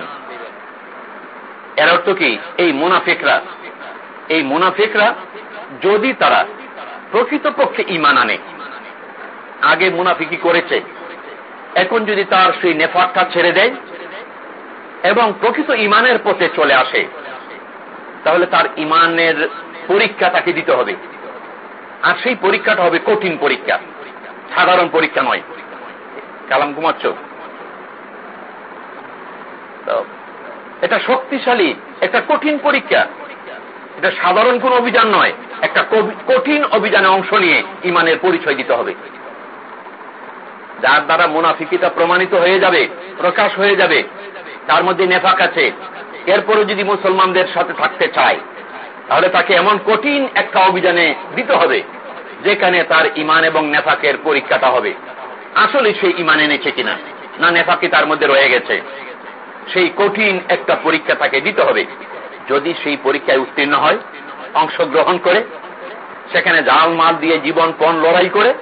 Speaker 1: এর অর্থ কি? এই মুনাফিকরা এই মুনাফিকরা যদি তারা প্রকৃতপক্ষে ইমান আনে, আগে মুনাফিকি করেছে, এখন যদি তার সেই নেফাকটা ছেড়ে দেয় এবং প্রকৃত ইমানের পথে চলে আসে, তাহলে তার ইমানের পরীক্ষা তাকে দিতে হবে। আর সেই পরীক্ষাটা হবে কঠিন পরীক্ষা, সাধারণ পরীক্ষা নয়। কালাম ঘুমাচ্ছ? এটা শক্তিশালী, একটা কঠিন পরীক্ষা। এটা সাধারণ কোন অভিযান নয়, একটা কঠিন অভিযানে অংশ নিয়ে ইমানের পরিচয় দিতে হবে। যার দ্বারা মুনাফিকিটা প্রমাণিত হয়ে যাবে, প্রকাশ হয়ে যাবে, তার মধ্যে নেফাক আছে। এরপরে যদি মুসলমানদের সাথে থাকতে চায়, তাহলে তাকে এমন কঠিন একটা অভিযানে দিতে হবে, যেখানে তার ইমান এবং নেফাকের পরীক্ষাটা হবে। আসলে সেই ইমান এনেছে কিনা, না নেফাকি তার মধ্যে রয়ে গেছে? সেই কঠিন একটা পরীক্ষা তাকে দিতে হবে। যদি সেই পরীক্ষায় উত্তীর্ণ হয়, অংশগ্রহণ করে, সেখানে জাল মাল দিয়ে জীবন পণ লড়াই করে,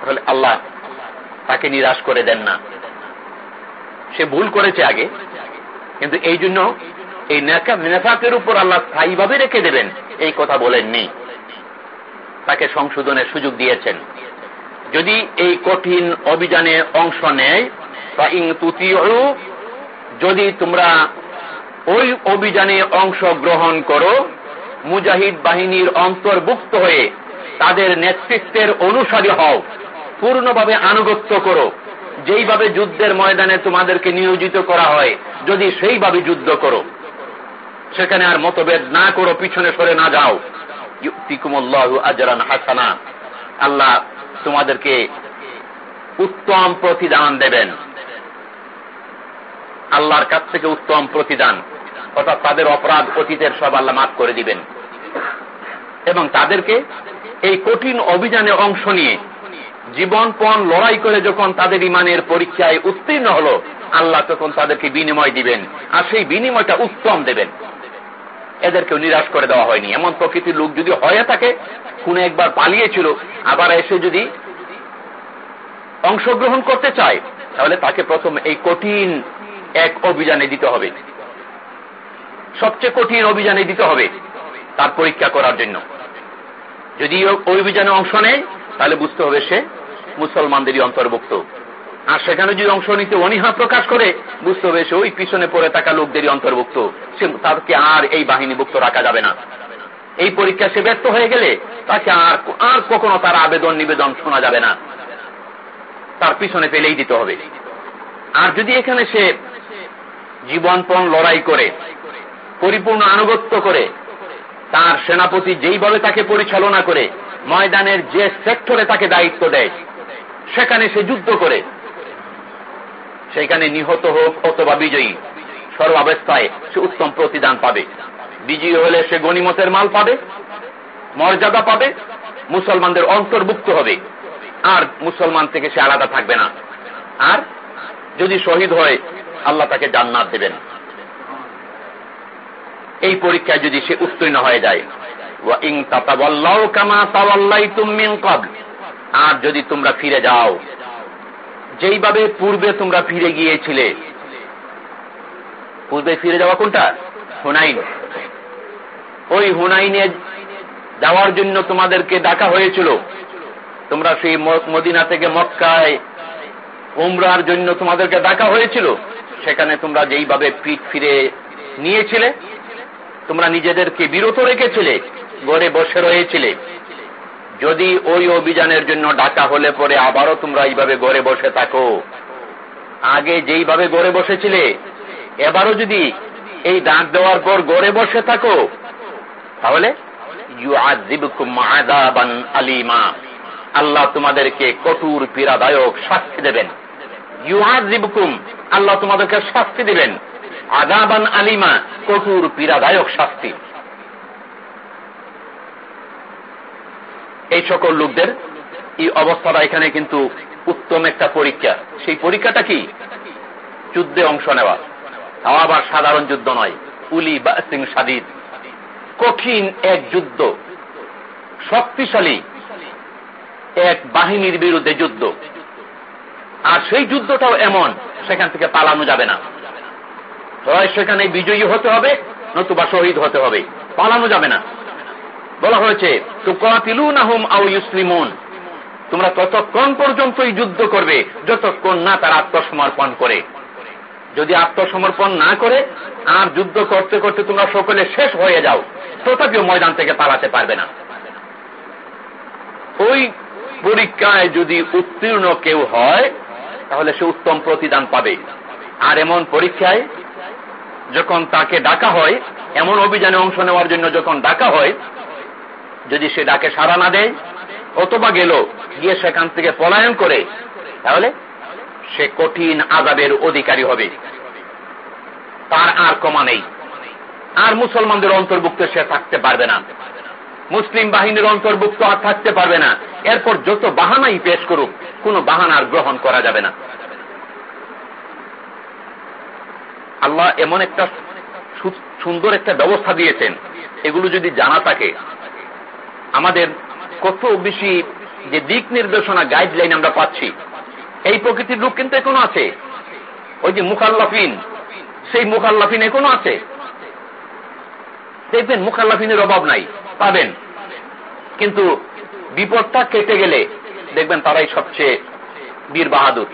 Speaker 1: তাহলে আল্লাহ তাকে নিরাশ করে দেন না। সে ভুল করেছে আগে, কিন্তু এই জন্য এই নেফাকের উপর আল্লাহ স্থায়ীভাবে রেখে দেবেন। এই কথা বলেননি। তাকে সংশোধনের সুযোগ দিয়েছেন। যদি এই কঠিন অভিযানে অংশ নেয় যদি তোমরা ওই অভিযানে অংশ গ্রহণ করো, মুজাহিদ বাহিনীর অন্তর্ভুক্ত হয়ে তাদের নেতৃত্বের অনুসারী হও, পূর্ণভাবে আনুগত্য করো। যেইভাবে যুদ্ধের ময়দানে তোমাদেরকে নিয়োজিত করা হয়, যদি সেইভাবে যুদ্ধ করো। সেখানে আর মতভেদ না করো, পিছনে সরে না যাও। হাসানা। আল্লাহ তোমাদেরকে উত্তম প্রতিদান দেবেন। আল্লাহর কাছ থেকে উত্তম প্রতিদান, অর্থাৎ তাদের অপরাধ অতীতের সব আল্লাহ মাফ করে দিবেন। এবং তাদেরকে এই কঠিন অভিযানে অংশ নিয়ে জীবনপণ লড়াই করে যখন তাদের ইমানের পরীক্ষায় উত্তীর্ণ হলো, আল্লাহ তখন তাদেরকে বিনিময় দিবেন, আর সেই বিনিময়টা উত্তম দেবেন। এদেরকেও নিরাশ করে দেওয়া হয়নি। এমন প্রকৃতির লোক যদি হয়ে থাকে কোন একবার পালিয়েছিল, আবার এসে যদি অংশগ্রহণ করতে চায়, তাহলে তাকে প্রথম এই কঠিন এক অভিযানে দিতে হবে। সবচেয়ে কঠিন অভিযানে দিতে হবে তার পরীক্ষা করার জন্য। যদি ওই অভিযানে অংশ নেয়, তাহলে বুঝতে হবে সে মুসলমানদেরই অন্তর্ভুক্ত। আর সেখানে যদি অংশ নিতে অনীহা প্রকাশ করে, বুঝতে হবে সে ওই পিছনে পড়ে থাকা লোকদেরই অন্তর্ভুক্ত। সে তাকে আর এই বাহিনীভুক্ত রাখা যাবে না। এই পরীক্ষা সে ব্যর্থ হয়ে গেলে তাকে আর আর কখনো তার আবেদন নিবেদন শোনা যাবে না। তার পিছনে পেলেই দিতে হবে। আর যদি এখানে সে জীবনপণ লড়াই করে, পরিপূর্ণ আনুগত্য করে, তার সেনাপতি যেইভাবে তাকে পরিচালনা করে, ময়দানের যে সেক্টরে তাকে দায়িত্ব দেয়, সেখানে সে যুদ্ধ করে। সেখানে নিহত হোক অথবা বিজয়ী, সর্বাবস্থায় সে উত্তম প্রতিদান পাবে। বিজয়ী হলে সে গণিমতের মাল পাবে, মর্যাদা পাবে, মুসলমানদের অন্তর্ভুক্ত হবে। আর মুসলমান থেকে সে আলাদা থাকবে না। আর যদি শহীদ হয় আল্লাহ তাকে জান্নাত দেবেন। এই পরীক্ষায় যদি সে উত্তীর্ণ হয়ে যায় আর যদি তোমরা ফিরে যাও, যেইভাবে পূর্বে তোমরা ফিরে গিয়েছিলে, পূর্বে ফিরে যাওয়া কোনটা? হুনাইন। ওই হুনাইনে যাওয়ার জন্য তোমাদেরকে ডাকা হয়েছিল। তোমরা সেই মদিনা থেকে মক্কায় উমরার জন্য তোমাদেরকে ডাকা হয়েছিল। সেখানে তোমরা যেইভাবে পিঠ ফিরে নিয়েছিলে, তোমরা নিজেদেরকে বিরত রেখেছিলে, গড়ে বসে রয়েছিলে। যদি ওই অভিযানের জন্য ডাকা হলে পরে আবারও তোমরা এইভাবে গড়ে বসে থাকো। আগে যেইভাবে গড়ে বসেছিলে, এবারও যদি এই ডাক দেওয়ার পর গড়ে বসে থাকো, তাহলে আলিমা। আল্লাহ তোমাদেরকে কঠোর পীড়াদায়ক শাস্তি দেবেন। ইউহাজিবকুম। আল্লাহ তোমাদেরকে শাস্তি দিবেন। আদাবান আলিমা, কঠোর পীড়াদায়ক শাস্তি। এই সকল লোকদের এই অবস্থাটা এখানে কিন্তু উত্তম একটা পরীক্ষা। সেই পরীক্ষাটা কি? যুদ্ধে অংশ নেওয়া। তাও আবার সাধারণ যুদ্ধ নয়। উলি বা সিং সাদিদ কঠিন এক যুদ্ধ। শক্তিশালী এক বাহিনীর বিরুদ্ধে যুদ্ধ। আর সেই যুদ্ধটাও এমন, সেখান থেকে পালানো যাবে না। হয় সেখানে বিজয়ী হতে হবে, নতুবা শহীদ হতে হবে। পালানো যাবে না। বলা হয়েছে তোমরা ততক্ষণ পর্যন্তই যুদ্ধ করবে, যতক্ষণ না তার আত্মসমর্পণ করে। যদি আত্মসমর্পণ না করে, আর যুদ্ধ করতে করতে তোমরা সকলে শেষ হয়ে যাও, তথাপিও ময়দান থেকে পালাতে পারবে না। ওই পরীক্ষায় যদি উত্তীর্ণ কেউ হয় তাহলে সে উত্তম প্রতিদান পাবে। আর এমন পরীক্ষায় যখন তাকে ডাকা হয়, এমন অভিযানে অংশ নেওয়ার জন্য যখন ডাকা হয়, যদি সে ডাকে সাড়া না দেয়, অথবা গেল, গিয়ে সেখান থেকে পলায়ন করে, তাহলে সে কঠিন আজাবের অধিকারী হবে। তার আর কমা নেই। আর মুসলমানদের অন্তর্ভুক্ত সে থাকতে পারবে না। মুসলিম বাহিনীর অন্তর্ভুক্ত আর থাকতে পারবে না। এরপর যত বাহানাই পেশ করুক, কোন বাহানার গ্রহণ করা যাবে না। আল্লাহ এমন একটা সুন্দর একটা ব্যবস্থা দিয়েছেন। এগুলো যদি জানা থাকে, আমাদের কত বেশি যে দিক নির্দেশনা গাইডলাইন আমরা পাচ্ছি, এই প্রকৃতির লোক কিন্তু এখনও আছে। ওই যে মুখাল্লাফিন, সেই মুখাল্লাফিন এখনও আছে। দেখবেন মুখাল্লাফিনের অভাব নাই। পাবেন। কিন্তু বিপদটা কেটে গেলে, দেখবেন তারাই সবচেয়ে বীর বাহাদুর।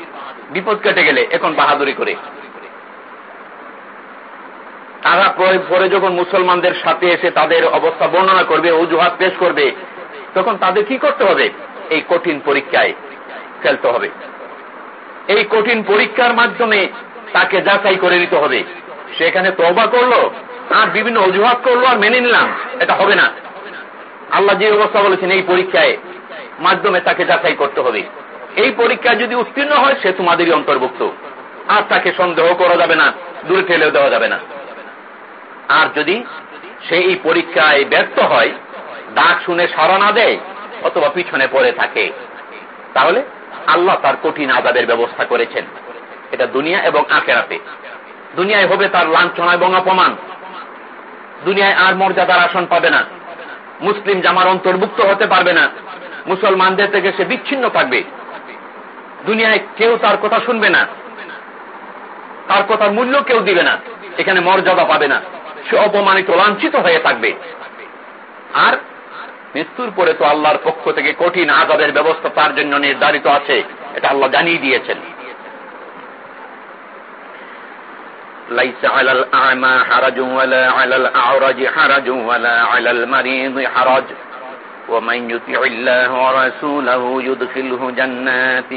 Speaker 1: বিপদ কেটে গেলে এখন বাহাদুরি করে। তারা পরে যখন মুসলমানদের সাথে এসে তাদের অবস্থা বর্ণনা করবে, অজুহাত পেশ করবে, তখন তাদের কি করতে হবে? এই কঠিন পরীক্ষায় ফেলতে হবে। এই কঠিন পরীক্ষার মাধ্যমে তাকে যাচাই করে নিতে হবে। সেখানে তবা করল আর বিভিন্ন অজুহাত করল, আর মেনে নিলাম, এটা হবে না। আল্লাহ যে অবস্থা বলেছেন, এই পরীক্ষায় মাধ্যমে তাকে যাচাই করতে হবে। এই পরীক্ষায় যদি উত্তীর্ণ হয়, সে তোমাদেরই অন্তর্ভুক্ত। আর তাকে সন্দেহ করা যাবে না, দূরে ঠেলেও দেওয়া যাবে না। আর যদি সে এই পরীক্ষায় ব্যর্থ হয় ডাক শুনে সারা না দেয়, অথবা পিছনে পড়ে থাকে, তাহলে আল্লাহ তার কঠিন আজাদের ব্যবস্থা করেছেন। এটা দুনিয়া এবং আখেরাতে। দুনিয়ায় হবে তার লাঞ্ছনা এবং অপমান। দুনিয়ায় আর মর্যাদার আসন পাবে না। মুসলিম জামার অন্তর্ভুক্ত হতে পারবে না। মুসলমানদের থেকে সে বিচ্ছিন্ন থাকবে। দুনিয়ায় কেউ তার কথা শুনবে না। তার কথার মূল্য কেউ দিবে না। এখানে মর্যাদা পাবে না। সে অপমানিত, লাঞ্ছিত হয়ে থাকবে। আর মৃত্যুর পরে তো আল্লাহর পক্ষ থেকে কঠিন আজাবের ব্যবস্থা তার জন্য নির্ধারিত আছে। এটা আল্লাহ জানিয়ে দিয়েছেন। ليس على الأعمى حرج ولا على الأعرج حرج ولا على المريض حرج ومن يطع الله ورسوله يدخله جنات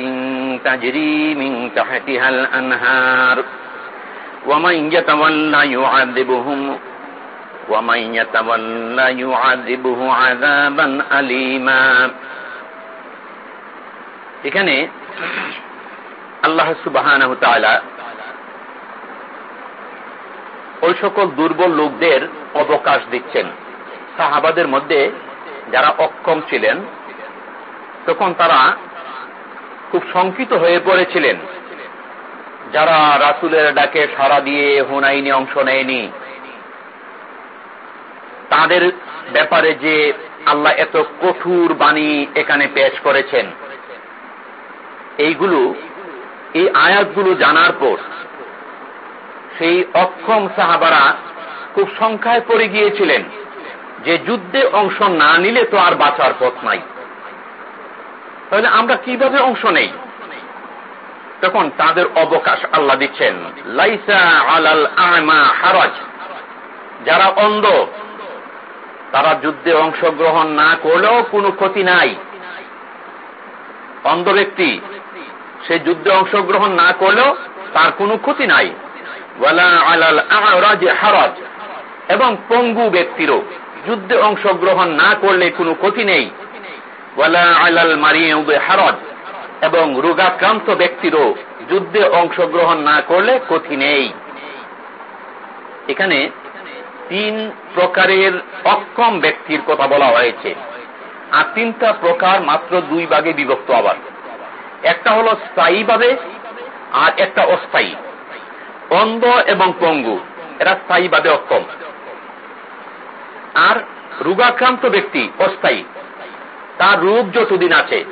Speaker 1: تجري من تحتها الأنهار ومن يتولى يعذبهم ومن يتولى يعذبه عذابا أليما এখানে আল্লাহ সুবাহান ওই সকল দুর্বল লোকদের অবকাশ দিচ্ছেন। সাহাবাদের মধ্যে যারা অক্ষম ছিলেন, তখন তারা খুব শঙ্কিত হয়ে পড়েছিলেন। যারা রাসুলের ডাকে সারা দিয়ে হুনাইনি অংশ নেয়নি। তাদের ব্যাপারে যে আল্লাহ এত কঠোর বাণী এখানে পেশ করেছেন, এইগুলো, এই আয়াতগুলো জানার পর সেই অক্ষম সাহাবারা খুব সংখ্যায় পড়ে গিয়েছিলেন। যে যুদ্ধে অংশ না নিলে তো আর বাঁচার পথ নাই। তাহলে আমরা কীভাবে অংশ নেই? তখন তাদের অবকাশ আল্লাহ দিচ্ছেন, লাইসা আলাল আমা হারাজ যারা অন্ধ, তারা যুদ্ধে অংশগ্রহণ না করলেও কোনো ক্ষতি নাই। অন্ধ ব্যক্তি, সে যুদ্ধে অংশগ্রহণ না করলেও তার কোনো ক্ষতি নাই। এবং পঙ্গু ব্যক্তিরও যুদ্ধে অংশগ্রহণ না করলে কোনো ক্ষতি নেই। হারজ। এবং রোগাক্রান্ত ব্যক্তিরও যুদ্ধে অংশগ্রহণ না করলে ক্ষতি নেই। এখানে তিন প্রকারের অক্ষম ব্যক্তির কথা বলা হয়েছে। আর তিনটা প্রকার মাত্র দুই ভাগে বিভক্ত আবার। একটা হলো স্থায়ীভাবে, আর একটা অস্থায়ী। অন্ধ এবং পঙ্গু, এরা স্থায়ীভাবে অক্ষম। আর রোগাক্রান্ত ব্যক্তি অস্থায়ী। তার রোগ যতদিন আছে,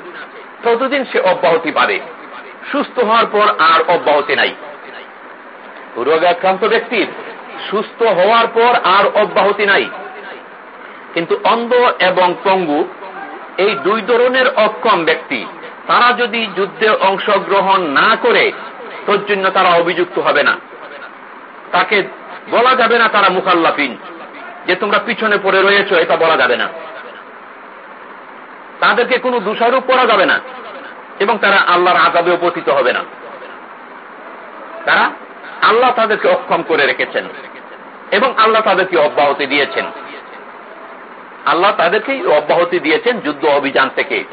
Speaker 1: ততদিন সে অব্যাহতি পাবে। সুস্থ হওয়ার পর আর অব্যাহতি নাই। রোগাক্রান্ত ব্যক্তির সুস্থ হওয়ার পর আর অব্যাহতি নাই। কিন্তু অন্ধ এবং পঙ্গু, এই দুই ধরনের অক্ষম ব্যক্তি, তারা যদি যুদ্ধে অংশগ্রহণ না করে তোর জন্য তারা অভিযুক্ত হবে না। তাকে বলা যাবে না তারা মুখাল্লাফিন। যে তোমরা পিছনে পড়ে রয়েছ, এটা বলা যাবে না। তাদেরকে কোনো দোষারোপ করা যাবে না এবং তারা আল্লাহর আজাবে উপস্থিত হবে না। তারা আল্লাহ তাদেরকে অক্ষম করে রেখেছেন এবং আল্লাহ তাদেরকে অব্যাহতি দিয়েছেন। আল্লাহ তাদেরকে অব্যাহতি দিয়েছেন যুদ্ধ অভিযান থেকে।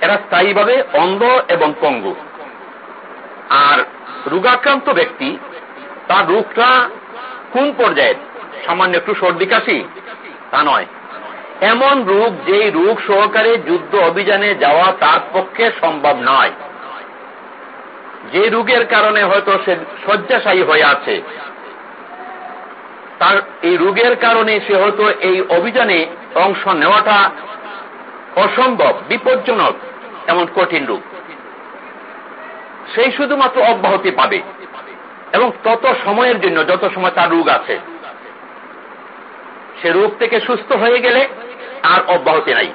Speaker 1: এরা স্থায়ীভাবে অন্ধ এবং পঙ্গু। আর রোগাক্রান্ত ব্যক্তি, তার রোগটা কোন পর্যায়ের? সামান্য একটু সর্দি কাশি? তা নয়। এমন রোগ যেই রোগ সহকারে যুদ্ধ অভিযানে যাওয়া তার পক্ষে সম্ভব নয়। যে রোগের কারণে হয়তো সে শয্যাশায়ী হয়ে আছে। তার এই রোগের কারণে সে হয়তো এই অভিযানে অংশ নেওয়াটা অসম্ভব, বিপজ্জনক, এমন কঠিন রোগ। সেই শুধুমাত্র অব্যাহতি পাবে। এবং তত সময়ের জন্য যত সময় তার রোগ আছে, সে রোগ থেকে সুস্থ হয়ে গেলে আর অব্যাহতি নাই।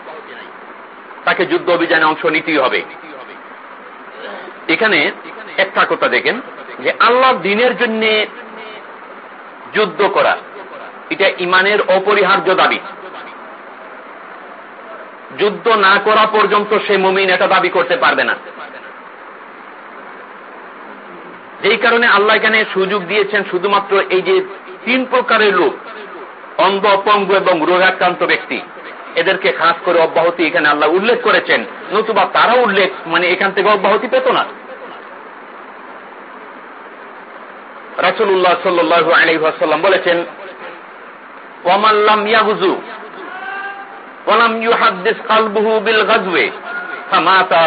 Speaker 1: তাকে যুদ্ধ অভিযানে অংশ নিতেই হবে। এখানে একটা কথা দেখেন, যে আল্লাহ দিনের জন্য যুদ্ধ করা, এটা ইমানের অপরিহার্য দাবি। যুদ্ধ না করা পর্যন্ত সে মুমিন এটা দাবি করতে পারবে না। যেই কারণে আল্লাহ এখানে সুযোগ দিয়েছেন শুধুমাত্র এই যে তিন প্রকারের লোক, অন্ধ, অপঙ্গ এবং রোগাক্রান্ত ব্যক্তি। এদেরকে খাস করে অব্যাহতি এখানে আল্লাহ উল্লেখ করেছেন। নতুবা তারা উল্লেখ মানে এখান থেকে অব্যাহতি পেত না। রাসুল্লাহ সাল্লু আলহাসাল্লাম বলেছেন মাতা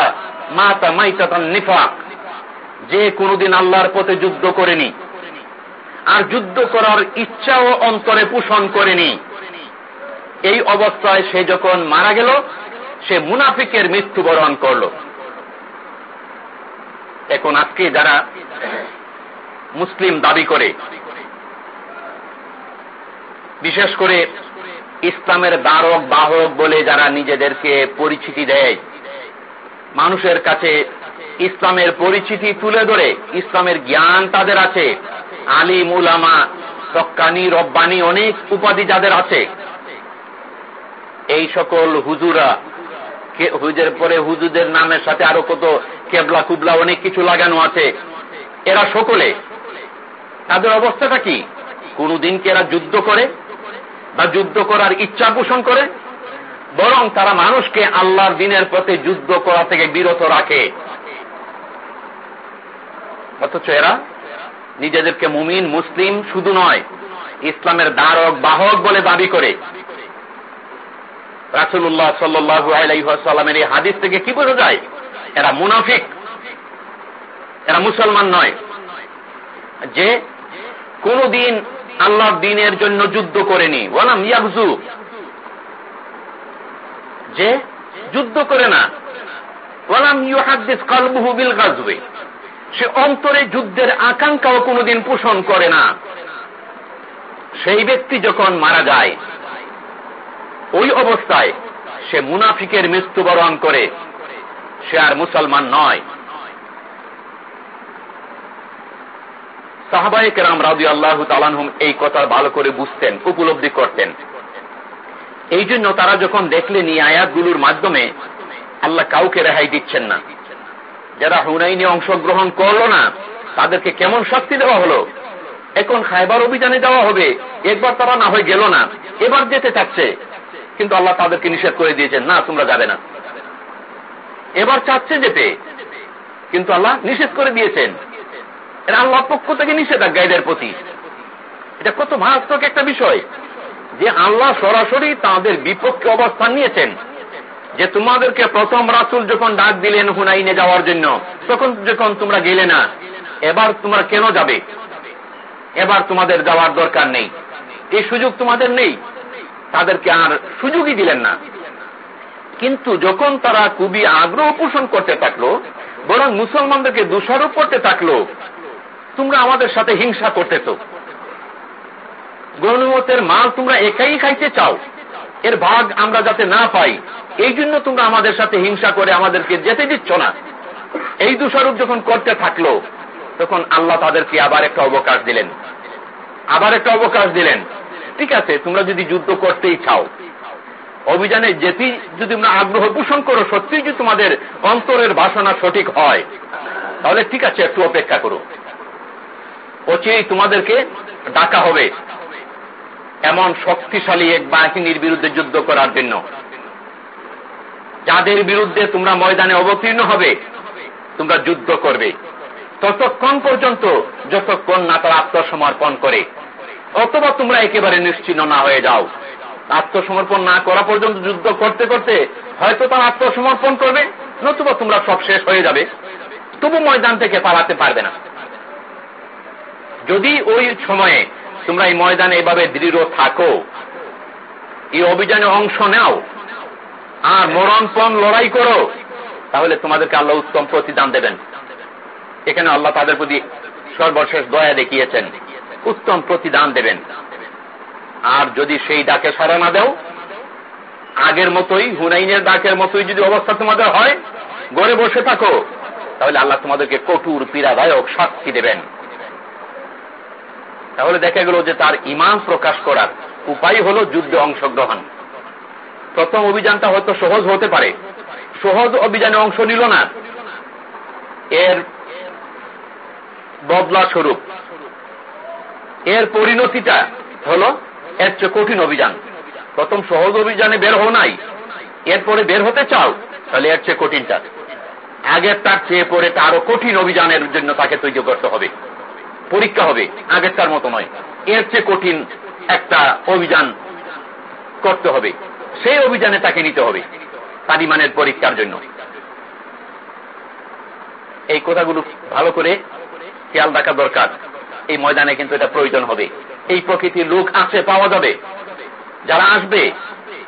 Speaker 1: মাতা নিফাক। যে কোনদিন আল্লাহর পথে যুদ্ধ করেনি, আর যুদ্ধ করার ইচ্ছাও অন্তরে পোষণ করেনি। এই অবস্থায় সে যখন মারা গেল, সে মুনাফিকের মৃত্যুবরণ করল। এখন আজকে যারা মুসলিম দাবি করে, বিশেষ করে ইসলামের দ্বারক বাহক বলে যারা নিজেদেরকে পরিচিতি দেয়, মানুষের কাছে ইসলামের পরিচিতি তুলে ধরে ইসলামের জ্ঞান তাদের আছে। আলিম উলামা, সক্কানি, রব্বানি অনেক উপাধি যাদের আছে। এই সকল হুজুরা হুজের পরে হুজুদের নামের সাথে আরও কত কেবলা কুবলা অনেক কিছু লাগানো আছে। এরা সকলে, তাদের অবস্থাটা কি? কোনদিন কি এরা যুদ্ধ করে বা যুদ্ধ করার ইচ্ছা পোষণ করে? বরং তারা মানুষকে আল্লাহর দিনের পথে যুদ্ধ করা থেকে বিরত রাখে। অথচ এরা নিজেদেরকে মুমিন, মুসলিম শুধু নয়, ইসলামের দ্বারক বাহক বলে দাবি করে। রাসুল্লাহ সাল্লু এই হাদিস থেকে কি বোঝা যায়? এরা মুনাফিক, এরা মুসলমান নয়। যে কোনদিন আল্লাহর দিনের জন্য যুদ্ধ করেনি। ওয়ালাম ইয়াকজু যে যুদ্ধ করে না। ওয়ালাম ইউহাদ্দিস কালবুহু বিল গাজবে সে অন্তরে যুদ্ধের আকাঙ্ক্ষাও কোনদিন পোষণ করে না। সেই ব্যক্তি যখন মারা যায়, ওই অবস্থায় সে মুনাফিকের মৃত্যুবরণ করে। সে আর মুসলমান নয়। সাহাবাহিক রাম রাজু আল্লাহ তালানহুম এই কথা ভালো করে বুঝতেন, উপলব্ধি করতেন। এই জন্য তারা যখন দেখলেন এই আয়াতগুলোর মাধ্যমে, আল্লাহ কাউকে রেহাই দিচ্ছেন না। যারা হুনাইনে অংশগ্রহণ করল না, তাদেরকে কেমন শাস্তি দেওয়া হলো? এখন খাইবার অভিযানে যাওয়া হবে, একবার তারা না হয়ে গেল না, এবার যেতে চাচ্ছে। কিন্তু আল্লাহ তাদেরকে নিষেধ করে দিয়েছেন, না, তোমরা যাবে না। এবার চাচ্ছে যেতে, কিন্তু আল্লাহ নিষেধ করে দিয়েছেন। এটা আল্লাহ পক্ষ থেকে নিষেধাজ্ঞা এদের প্রতি। এটা কত মারাত্মক একটা বিষয় যে আল্লাহ সরাসরি তাদের বিপক্ষে অবস্থান নিয়েছেন। যে তোমাদেরকে প্রথম রাসুল যখন ডাক দিলেন হুনাইনে যাওয়ার জন্য, তখন যখন তোমরা গেলে না, এবার তোমরা কেন যাবে? এবার তোমাদের যাওয়ার দরকার নেই। এই সুযোগ তোমাদের নেই। তাদেরকে আর সুযোগই দিলেন না। কিন্তু যখন তারা খুবই আগ্রহ পোষণ করতে থাকল, বরং মুসলমানদেরকে দোষারোপ করতে থাকল, তোমরা আমাদের সাথে হিংসা করতে তো গণমতের মাল তোমরা একাই খাইতে চাও। এর ভাগ আমরা যাতে না পাই, এই জন্য তোমরা আমাদের সাথে হিংসা করে আমাদেরকে যেতে দিচ্ছ না। এই দোষারোপ যখন করতে থাকল, তখন আল্লাহ তাদেরকে আবার একটা অবকাশ দিলেন। আবার একটা অবকাশ দিলেন। ঠিক আছে, তোমরা যদি যুদ্ধ করতেই চাও, অভিযানে যেতে, যদি তোমরা আগ্রহ পোষণ করো, সত্যি যদি তোমাদের অন্তরের বাসনা সঠিক হয়, তাহলে ঠিক আছে, একটু অপেক্ষা করো। অচিরেই তোমাদেরকে ডাকা হবে। এমন শক্তিশালী এক বাহিনীর বিরুদ্ধে যুদ্ধ করার জন্য। যাদের বিরুদ্ধে তোমরা ময়দানে অবতীর্ণ হবে, তোমরা যুদ্ধ করবে। ততক্ষণ পর্যন্ত যতক্ষণ না তারা আত্মসমর্পণ করে, অথবা তোমরা একেবারে নিশ্চিন্ন না হয়ে যাও। আত্মসমর্পণ না করা পর্যন্ত যুদ্ধ করতে করতে হয়তো তারা আত্মসমর্পণ করবে, নতুবা তোমরা সব শেষ হয়ে যাবে। তবু ময়দান থেকে পালাতে পারবে না। যদি ওই সময়ে তোমরা এই ময়দানে এভাবে দৃঢ় থাকো। এই অভিযানে অংশ নাও। আর মরণপণ লড়াই করো। তাহলে তোমাদেরকে আল্লাহ উত্তম প্রতিদান দেবেন। এখানে আল্লাহ তাদের প্রতি সর্বশেষ দয়া দেখিয়েছেন। উত্তম প্রতিদান দেবেন। আর যদি সেই ডাকে সারা না দেও, আগের মতোই, হুনাইনের ডাকের মতোই যদি অবস্থা তোমাদের হয়, গড়ে বসে থাকো, তাহলে আল্লাহ তোমাদেরকে কঠোর পীড়াদায়ক শাস্তি দেবেন। তাহলে দেখা গেল যে তার ইমান প্রকাশ করার উপায় হল যুদ্ধে অংশগ্রহণ। প্রথম অভিযানটা হয়তো সহজ হতে পারে। সহজ অভিযানে অংশ নিল না। এর বদলা স্বরূপ। এর পরিণতিটা হল এর চেয়ে কঠিন অভিযান। প্রথম সহজ অভিযানে বের হও নাই। এরপরে বের হতে চাও, তাহলে এর চেয়ে কঠিনটা। আগের তার চেয়ে পরে আরও কঠিন অভিযানের জন্য তাকে তৈরি করতে হবে। পরীক্ষা হবে আগের তার মতো নয়। এর চেয়ে কঠিন একটা অভিযান করতে হবে। সেই অভিযানে তাকে নিতে হবে তার ইমানের পরীক্ষার জন্য। এই কথাগুলো ভালো করে খেয়াল রাখা দরকার। এই ময়দানে কিন্তু এটা প্রয়োজন হবে। এই প্রকৃতির লোক আছে পাওয়া যাবে। যারা আসবে,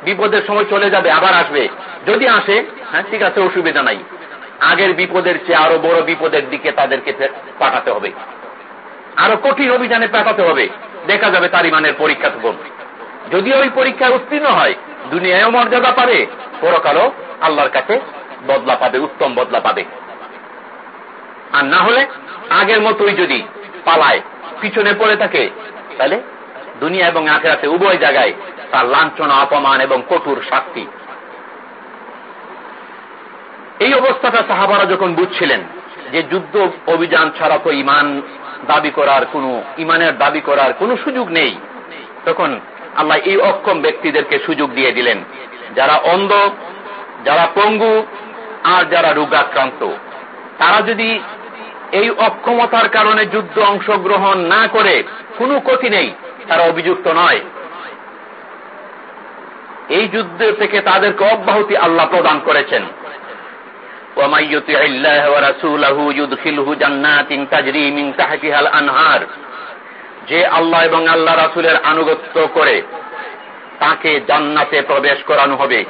Speaker 1: বিপদের সময় চলে যাবে, আবার আসবে। যদি আসে হ্যাঁ ঠিক আছে, অসুবিধা নাই। আগের বিপদের চেয়ে আরও বড় বিপদের দিকে তাদেরকে পাঠাতে হবে। আরও কঠিন অভিযানে পাঠাতে হবে। দেখা যাবে তার ইমানের পরীক্ষা তখন যদি ওই পরীক্ষায় উত্তীর্ণ হয়, দুনিয়ায়ও মর্যাদা পাবে। পরকালও আল্লাহর কাছে বদলা পাবে, উত্তম বদলা পাবে। আর না হলে আগের মতোই যদি পালায়, পিছনে পড়ে থাকে, তাহলে দুনিয়া এবং আখেরাতে উভয় জায়গায় তার লাঞ্ছনা, অপমান এবং কঠোর শাস্তি। এই অবস্থাটা সাহাবারা যখন বুঝছিলেন যে যুদ্ধ অভিযান ছাড়া তো ইমান দাবি করার কোন, ইমানের দাবি করার কোন সুযোগ নেই। তখন আল্লাহ এই অক্ষম ব্যক্তিদেরকে সুযোগ দিয়ে দিলেন। যারা অন্ধ, যারা পঙ্গু আর যারা রোগাক্রান্ত, তারা যদি এই অক্ষমতার কারণে যুদ্ধ অংশগ্রহণ না করে, কোনো ক্ষতি নেই, তারা অভিযুক্ত নয়। এই যুদ্ধ থেকে তাদেরকে অব্যাহতি আল্লাহ প্রদান করেছেন। যে আল্লাহ এবং আল্লাহ রাসুলের আনুগত্য করে তাকে জান্নাতে প্রবেশ করানো হবে,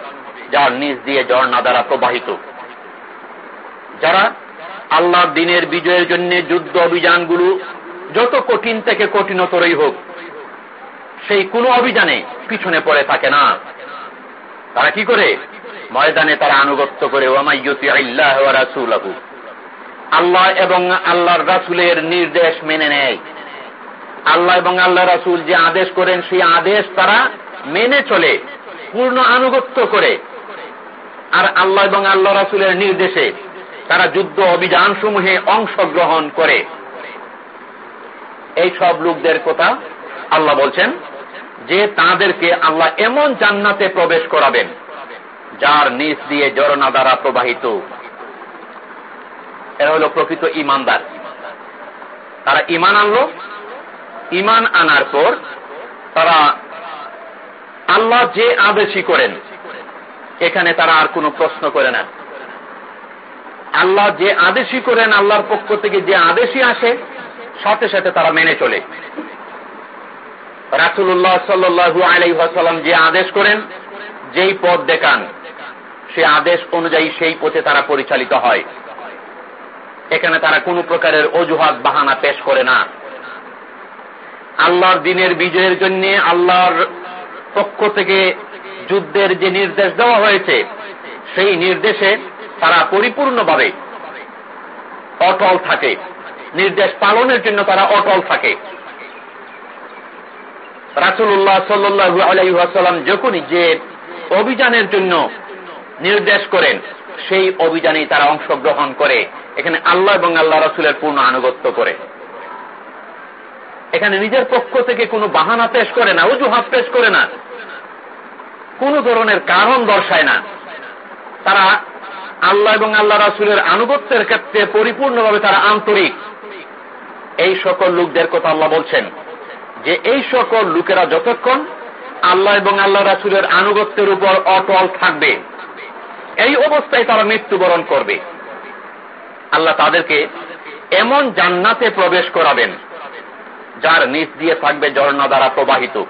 Speaker 1: যার নিজ দিয়ে ঝর্ণা দ্বারা প্রবাহিত। যারা আল্লাহর দিনের বিজয়ের জন্য যুদ্ধ অভিযানগুলো যত কঠিন থেকে কঠিনতরই হোক, সেই কোনো অভিযানে পিছনে পড়ে থাকে না। তারা কি করে? ময়দানে তারা আনুগত্য করে আল্লাহ এবং আল্লাহর রাসুলের নির্দেশ মেনে নেয়। আল্লাহ এবং আল্লাহ রাসুল যে আদেশ করেন, সেই আদেশ তারা মেনে চলে, পূর্ণ আনুগত্য করে। আর আল্লাহ এবং আল্লাহ রাসুলের নির্দেশে তারা যুদ্ধ অভিযান সমূহে অংশগ্রহণ করে। এই সব লোকদের কথা আল্লাহ বলছেন যে তাদেরকে আল্লাহ এমন জান্নাতে প্রবেশ করাবেন। যার নিচ দিয়ে জরনা দ্বারা প্রবাহিত। এরা হল প্রকৃত ইমানদার। তারা ইমান আনলো, ইমান আনার পর তারা আল্লাহ যে আদেশই করেন, এখানে তারা আর কোনো প্রশ্ন করে না। আল্লাহ যে আদেশই করেন, আল্লাহর পক্ষ থেকে যে আদেশই আসে, সাথে সাথে তারা মেনে চলে। রাসুল্লাহ সাল্লু আলাইসাল্লাম যে আদেশ করেন, যেই পথ দেখান। সে আদেশ অনুযায়ী সেই পথে তারা পরিচালিত হয়। এখানে তারা কোনো প্রকারের অজুহাত, বাহানা পেশ করে না। আল্লাহর দিনের বিজয়ের জন্য আল্লাহর পক্ষ থেকে যুদ্ধের যে নির্দেশ দেওয়া হয়েছে, সেই নির্দেশে তারা পরিপূর্ণভাবে অটল থাকে। নির্দেশ পালনের জন্য তারা অটল থাকে। রাসুল্লাহ সাল্লু আলাইসাল্লাম যখনই যে অভিযানের জন্য নির্দেশ করেন, সেই অভিযানেই তারা অংশগ্রহণ করে, এখানে আল্লাহ এবং আল্লাহ রাসুলের পূর্ণ আনুগত্য করে। এখানে নিজের পক্ষ থেকে কোনো বাহানা পেশ করে না, অজুহাত পেশ করে না। কোন ধরনের কারণ দর্শায় না। তারা আল্লাহ এবং আল্লাহ রাসুলের আনুগত্যের ক্ষেত্রে পরিপূর্ণভাবে তারা আন্তরিক। এই সকল লোকদের কথা আল্লাহ বলছেন যে, এই সকল লোকেরা যতক্ষণ আল্লাহ এবং আল্লাহ রাসুলের আনুগত্যের উপর অটল থাকবে এই অবস্থায় তারা মৃত্যুবরণ করবে। আল্লাহ তাদেরকে এমন জান্নাতে প্রবেশ করাবেন, যার নিচ দিয়ে থাকবে ঝর্ণা দ্বারা প্রবাহিত।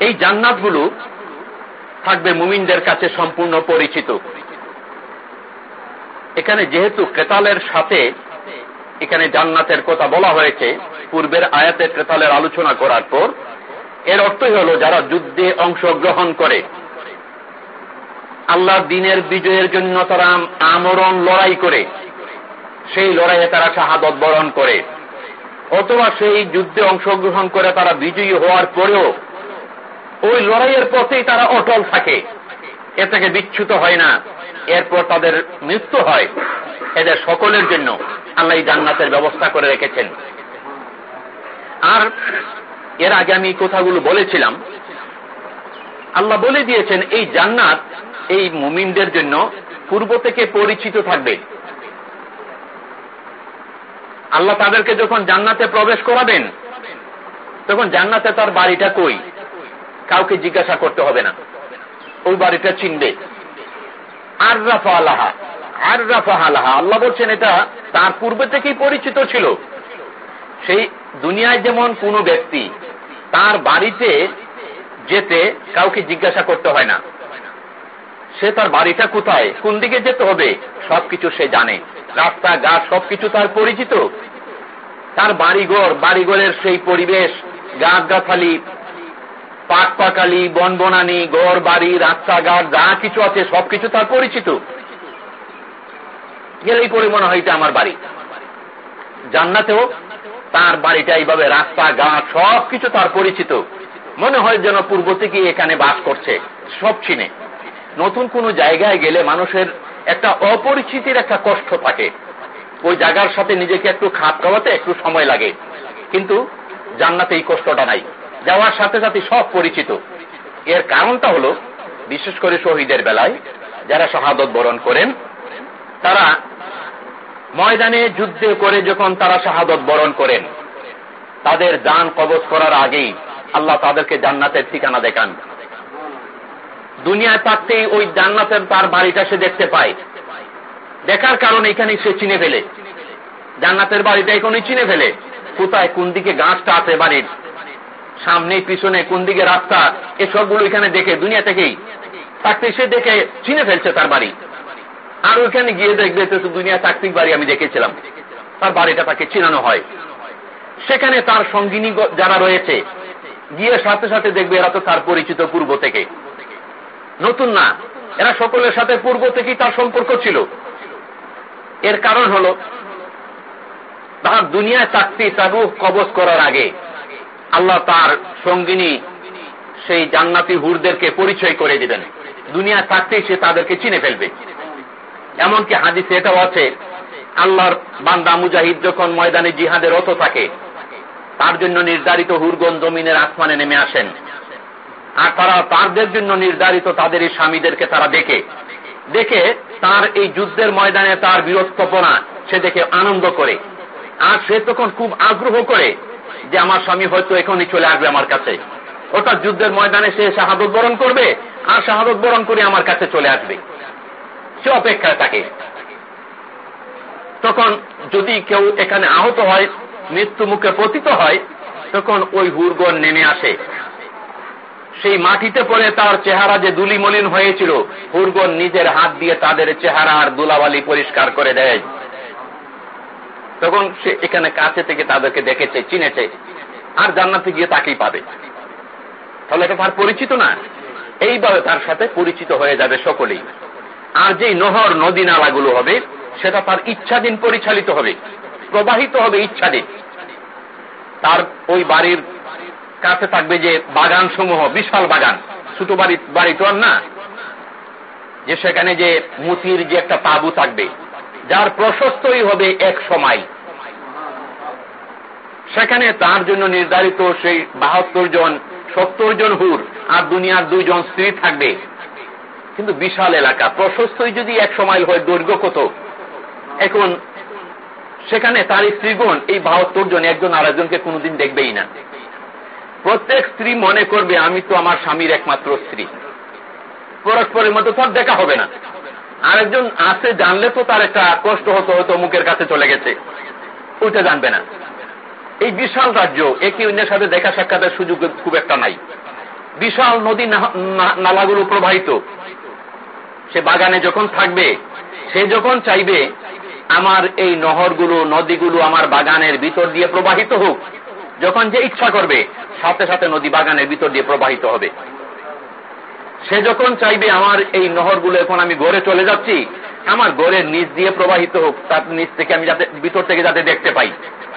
Speaker 1: এই জান্নাতগুলো থাকবে মুমিনদের কাছে সম্পূর্ণ পরিচিত। এখানে যেহেতু ক্রেতালের সাথে এখানে জান্নাতের কথা বলা হয়েছে, পূর্বের আয়াতে ক্রেতালের আলোচনা করার পর এর অর্থই হল যারা যুদ্ধে অংশগ্রহণ করে। আল্লাহ দিনের বিজয়ের জন্য তারা আমরণ লড়াই করে। সেই লড়াইয়ে তারা শাহাদত বরণ করে। অথবা সেই যুদ্ধে অংশগ্রহণ করে তারা বিজয়ী হওয়ার পরেও ওই লড়াইয়ের পথেই তারা অটল থাকে। এ থেকে বিচ্ছুত হয় না। এরপর তাদের মৃত্যু হয় এদের সকলের জন্য। আল্লাহ জান্নাতের ব্যবস্থা করে রেখেছেন। আর এর আগে আমি কথাগুলো বলেছিলাম। আল্লাহ বলে দিয়েছেন, এই জান্নাত এই মুমিনদের জন্য পূর্ব থেকে পরিচিত থাকবে। আল্লাহ তাদেরকে যখন জান্নাতে প্রবেশ করাবেন, তখন জান্নাতে তার বাড়িটা কই? কাউকে জিজ্ঞাসা করতে হবে না। ওই বাড়িটা চিনবে। আর রাফা আল্লাহা আর রাফা আল্লাহা আল্লাহ বলছেন, এটা তার পূর্বে থেকেই পরিচিত ছিল। সেই দুনিয়ায় যেমন কোন ব্যক্তি তার বাড়িতে যেতে কাউকে জিজ্ঞাসা করতে হয় না। সে তার বাড়িটা কোথায়, কোন দিকে যেতে হবে, সবকিছু সে জানে। রাস্তা গাছ সবকিছু তার পরিচিত। তার বাড়িঘর, বাড়িঘরের সেই পরিবেশ গাছ গাছালি পাক পাকালি বন বনানি গড় বাড়ি রাস্তাঘাট, যা কিছু আছে, সবকিছু তার পরিচিত। গেলেই পরে মনে হয় আমার বাড়ি। জান্নাতেও তার বাড়িটা এইভাবে রাস্তা ঘাট সবকিছু তার পরিচিত। মনে হয় যেন পূর্ব থেকে এখানে বাস করছে, সব চিনে। নতুন কোন জায়গায় গেলে মানুষের একটা অপরিচিতির একটা কষ্ট থাকে। ওই জায়গার সাথে নিজেকে একটু খাপ খাওয়াতে একটু সময় লাগে। কিন্তু জান্নাতে এই কষ্টটা নাই। যাওয়ার সাথে সাথে সব পরিচিত। এর কারণটা হলো, বিশেষ করে শহীদের বেলায় যারা শাহাদত বরণ করেন, তারা ময়দানে যুদ্ধে করে যখন তারা শাহাদত বরণ করেন, তাদের যান কবচ করার আগেই আল্লাহ তাদেরকে জান্নাতের ঠিকানা দেখান। দুনিয়ায় থাকতেই ওই জান্নাতের তার বাড়িটা সে দেখতে পায়। দেখার কারণে এখানে সে চিনে ফেলে। জান্নাতের বাড়িটা এখনই চিনে ফেলে। কোথায় কোন দিকে গাছটা আছে বাড়ির? সামনে, পিছনে, কোন দিকে রাস্তা? এসবগুলো এখানে দেখে, দুনিয়া থেকেই। থাকতে সে দেখে চিনে ফেলছে তার বাড়ি। আর ওইখানে গিয়ে দেখবে দুনিয়া চাকরিক বাড়ি আমি দেখেছিলাম। তার বাড়িটা তাকে চিনানো হয়। সেখানে তার সঙ্গিনী যারা রয়েছে, গিয়ে সাথে সাথে দেখবে এরা তো তার পরিচিত পূর্ব থেকে। নতুন না, এরা সকলের সাথে পূর্ব থেকেই তার সম্পর্ক ছিল। এর কারণ হল তার দুনিয়ায় চাকরি তাবু কবচ করার আগে আল্লাহ তার সঙ্গিনী সেই জান্নাতি হুরদেরকে পরিচয় করে দিবেন। দুনিয়া থাকতেই সে তাদেরকে চিনে ফেলবে। এমনকি হাদিসে এটাও আছে, আল্লাহর বান্দা মুজাহিদ যখন ময়দানে জিহাদের রত থাকে, তার জন্য নির্ধারিত হুরগন জমিনের আসমানে নেমে আসেন। আর তারা তাদের জন্য নির্ধারিত তাদের এই স্বামীদেরকে তারা দেখে। দেখে তার এই যুদ্ধের ময়দানে তার বীরত্বপনা সে দেখে আনন্দ করে। আর সে তখন খুব আগ্রহ করে যে আমার স্বামী হয়তো এখনই চলে আসবে আমার কাছে। অর্থাৎ যুদ্ধের ময়দানে সে শাহাদত বরণ করবে, আর শাহাদত বরণ করে আমার কাছে চলে আসবে। সে অপেক্ষায় থাকে। তখন যদি কেউ এখানে আহত হয়, মৃত্যু মুখে পতিত হয়, তখন ওই হুরগণ নেমে আসে। সেই মাটিতে পড়ে তার চেহারা যে দুলিমলিন হয়েছিল হুরগন নিজের হাত দিয়ে তাদের চেহারা আর দুলাবালি পরিষ্কার করে দেয়। তখন সে এখানে কাছে থেকে তাদেরকে দেখেছে, চিনেছে, আর জান্নাতে গিয়ে তাকেই পাবে। তাহলে এটা তার পরিচিত না? এইভাবে তার সাথে পরিচিত হয়ে যাবে সকলেই। আর যেই নহর নদী নালাগুলো হবে, সেটা তার ইচ্ছাধীন পরিচালিত হবে, প্রবাহিত হবে ইচ্ছাধীন। তার ওই বাড়ির কাছে থাকবে যে বাগান সমূহ বিশাল বাগান, ছোট বাড়ি বাড়ি তো না, যে সেখানে যে মুতির যে একটা তাবু থাকবে, যার প্রশস্তই হবে এক সময়। সেখানে তার জন্য নির্ধারিত সেই বাহাত্তর জন, সত্তর জন হুর, আর দুনিয়ার দুইজন স্ত্রী থাকবে। কিন্তু বিশাল এলাকা। প্রশস্তই যদি এক সময় হয় দৈর্ঘ্য কত? এখন সেখানে তার স্ত্রীগণ এই বাহাত্তর জন, একজন আরেকজনকে কোনোদিন দেখবেই না। প্রত্যেক স্ত্রী মনে করবে, আমি তো আমার স্বামীর একমাত্র স্ত্রী। পরস্পরের মধ্যে তো দেখা হবে না। আরেকজন আছে, জানলে তো তার একটা কষ্ট হতো হতো মুখের কাছে চলে গেছে। ওইটা জানবে না। এই বিশাল রাজ্য, একে অন্যের সাথে দেখা সাক্ষাতের সুযোগ খুব একটা নাই। বিশাল নদী নালাগুলো প্রবাহিত। সে বাগানে যখন থাকবে, সে যখন চাইবে, আমার এই নহরগুলো, নদীগুলো আমার বাগানের ভিতর দিয়ে প্রবাহিত হোক। যখন যে ইচ্ছা করবে, সাথে সাথে নদী বাগানের ভিতর দিয়ে প্রবাহিত হবে। সে যখন চাইবে, আমার এই নহরগুলো এখন আমি গড়ে চলে যাচ্ছি, আমার গড়ের নিচ দিয়ে প্রবাহিত হোক, তার নিচ থেকে আমি যাতে, ভিতর থেকে যাতে দেখতে পাই,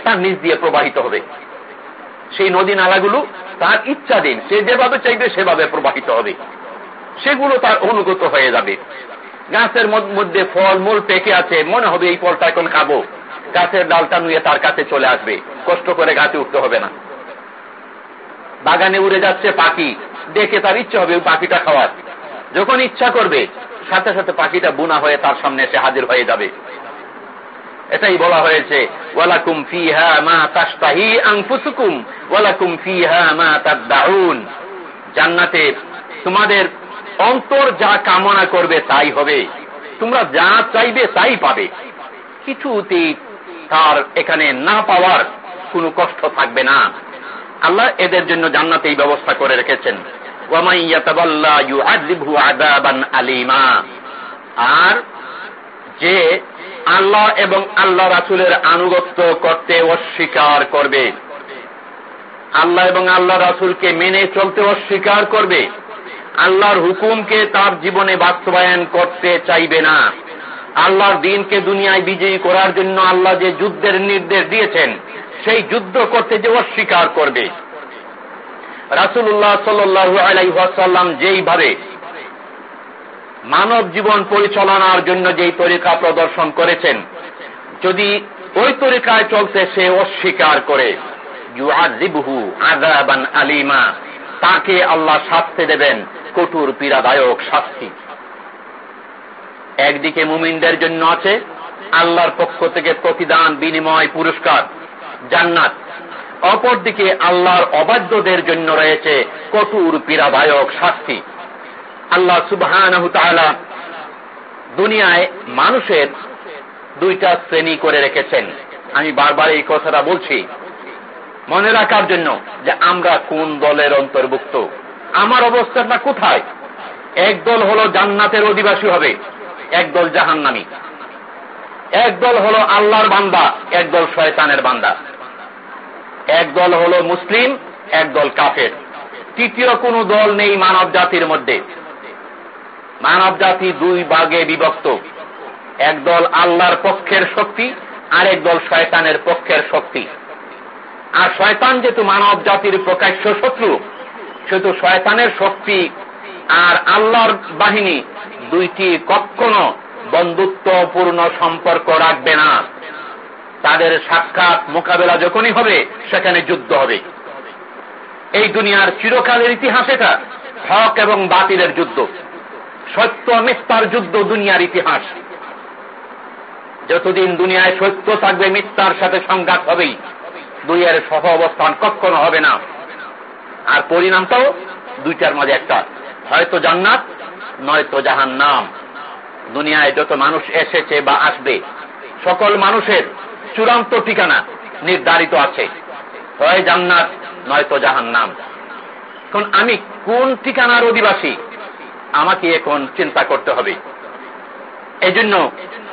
Speaker 1: তার নিচ দিয়ে প্রবাহিত হবে। সেই নদী নালাগুলো তার ইচ্ছাধীন, সে যেভাবে চাইবে, সেভাবে প্রবাহিত হবে। সেগুলো তার অনুগত হয়ে যাবে। গাছের মধ্যে ফল, মূল পেকে আছে, মনে হবে এই ফলটা এখন খাব। গাছের ডালটা নুয়ে তার কাছে চলে আসবে। কষ্ট করে গাছে উঠতে হবে না। বাগানে উড়ে যাচ্ছে পাখি। দেখে তার ইচ্ছা হবে ওই পাখিটা খাওয়ার। যখন ইচ্ছা করবে, সাথে সাথে পাখিটা বুনা হয়ে তার সামনে এসে হাজির হয়ে যাবে। এটাই বলা হয়েছে, ওয়ালাকুম ফিহা মা তাস্তাহি জান্নাতে তোমাদের অন্তর যা কামনা করবে তাই হবে। তোমরা যা চাইবে তাই পাবে। কিছুতেই তার এখানে না পাওয়ার কোনো কষ্ট থাকবে না। আল্লাহ এদের জন্য জান্নাতে এই ব্যবস্থা করে রেখেছেন। আর যে আল্লাহ এবং আল্লাহ রাসুলের আনুগত্য করতে অস্বীকার করবে। আল্লাহ এবং আল্লাহ রাসুলকে মেনে চলতে অস্বীকার করবে। আল্লাহর হুকুমকে তার জীবনে বাস্তবায়ন করতে চাইবে না। আল্লাহর দিনকে দুনিয়ায় বিজয়ী করার জন্য আল্লাহ যে যুদ্ধের নির্দেশ দিয়েছেন, সেই যুদ্ধ করতে যে অস্বীকার করবে। রাসুল্লাহ সাল্লু আলাইসাল্লাম যেইভাবে মানব জীবন পরিচালনার জন্য যেই তরিকা প্রদর্শন করেছেন, যদি ওই তরিকায় চলতে সে অস্বীকার করে। আদাবান আলিমা। তাকে আল্লাহ শাস্তি দেবেন। কঠোর পীড়াদায়ক শাস্তি। একদিকে মুমিনদের জন্য আছে আল্লাহর পক্ষ থেকে প্রতিদান, বিনিময়, পুরস্কার, জান্নাত। অপরদিকে আল্লাহর অবাধ্যদের জন্য রয়েছে কঠোর পীড়াদায়ক শাস্তি। আল্লাহ সুবহান দুনিয়ায় মানুষের দুইটা শ্রেণি করে রেখেছেন। আমি বারবার এই কথাটা বলছি। মনে রাখার জন্য যে আমরা কোন দলের অন্তর্ভুক্ত? আমার অবস্থাটা কোথায়? এক দল হলো জান্নাতের অধিবাসী হবে একদল জাহান্নামী। একদল হলো আল্লাহর বান্দা একদল শয়তানের বান্দা। একদল হলো মুসলিম একদল কাফের। তৃতীয় কোন দল নেই মানব জাতির মধ্যে। মানব জাতি দুই ভাগে বিভক্ত। একদল আল্লাহর পক্ষের শক্তি আর একদল শয়তানের পক্ষের শক্তি। আর শয়তান যেহেতু মানব জাতির প্রকাশ্য শত্রু, সেহেতু শয়তানের শক্তি আর আল্লাহর বাহিনী দুইটি কখনো বন্ধুত্বপূর্ণ সম্পর্ক রাখবে না। তাদের সাক্ষাৎ মোকাবেলা যখনই হবে, সেখানে যুদ্ধ হবে। এই দুনিয়ার চিরকালের ইতিহাস এটা, হক এবং বাতিলের যুদ্ধ। সত্য মিথ্যার যুদ্ধ দুনিয়ার ইতিহাস। যতদিন দুনিয়ায় সত্য থাকবে, মিথ্যার সাথে সংঘাত হবেই। দুইয়ের সহ অবস্থান কখনো হবে না। আর পরিণামটাও দুইটার মাঝে একটা। হয়তো জান্নাত, নয়তো জাহান নাম দুনিয়ায় যত মানুষ এসেছে বা আসবে, সকল মানুষের চূড়ান্ত ঠিকানা নির্ধারিত আছে। হয় জান্নাত, নয়তো জাহান্নাম। এখন আমি কোন ঠিকানার অধিবাসী? আমাকে এখন চিন্তা করতে হবে। এই জন্য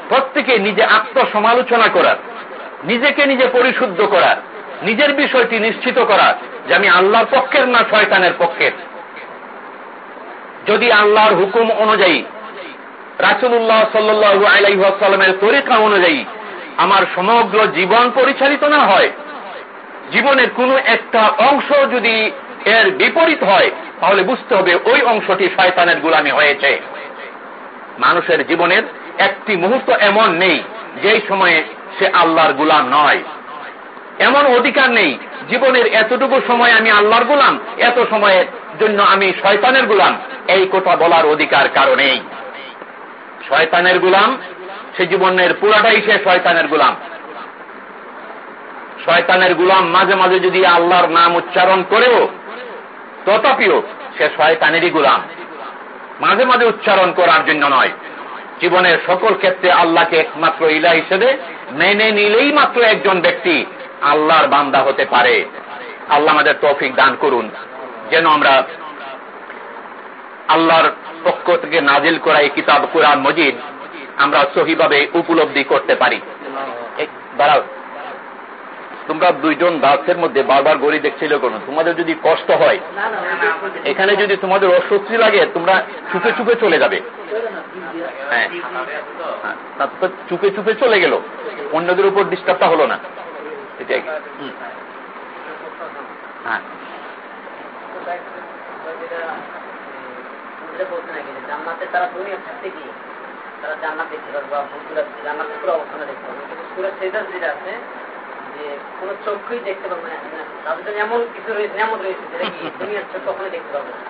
Speaker 1: প্রত্যেকে নিজে আত্মসমালোচনা করার নিজেকে নিজে পরিশুদ্ধ করার নিজের বিষয়টি নিশ্চিত করার যে আমি আল্লাহর পক্ষের না শয়তানের পক্ষের। যদি আল্লাহর হুকুম অনুযায়ী রাসুল্লাহ সাল্লু আলাইসাল্লামের তরিকা অনুযায়ী আমার সমগ্র জীবন পরিচালিত না হয়, জীবনের কোনো একটা অংশ যদি এর বিপরীত হয়, তাহলে বুঝতে হবে ওই অংশটি শয়তানের গুলামি হয়েছে। মানুষের জীবনের একটি মুহূর্ত এমন নেই, যেই সময়ে সে আল্লাহর গুলাম নয়। এমন অধিকার নেই। জীবনের এতটুকু সময় আমি আল্লাহর গুলাম, এত সময়ের জন্য আমি শয়তানের গুলাম। এই কথা বলার অধিকার কারণেই শয়তানের গুলাম, সে জীবনের পুরাটাই সে শয়তানের গুলাম। শয়তানের গুলাম মাঝে মাঝে যদি আল্লাহর নাম উচ্চারণ করেও, তথাপিও সে শয়তানেরই গুলাম। মাঝে মাঝে উচ্চারণ করার জন্য নয়। জীবনের সকল ক্ষেত্রে আল্লাহকে একমাত্র ইলা হিসেবে মেনে নিলেই মাত্র একজন ব্যক্তি আল্লাহর বান্দা হতে পারে। আল্লাহ আমাদের তৌফিক দান করুন। যেন আমরা আল্লাহর পক্ষ থেকে নাজিল করা এই কিতাব কোরআন মজিদ আমরা সহিভাবে উপলব্ধি করতে পারি। দাঁড়াও। তোমরা দুইজন দাসের মধ্যে বারবার গড়ি দেখছিল কোন? তোমাদের যদি কষ্ট হয়, এখানে যদি তোমাদের অস্বস্তি লাগে, তোমরা চুপে চুপে চলে যাবে। হ্যাঁ। চুপে চুপে চলে গেল। অন্যদের উপর ডিস্টার্বটা হলো না। এটাই হ্যাঁ
Speaker 2: তারা দুনিয়া থাকতে গিয়ে তারা জান্নাত দেখতে পারবে বা জান্নাতের পুরো অবস্থানে দেখতে পারবে কিন্তু সুরের সেটার যেটা আছে যে কোনো চোখই দেখতে পারবে না তাদের জন্য এমন কিছু রয়েছে এমন রয়েছে যেটা কি দুনিয়ার চোখ কখনোই দেখতে পারবে না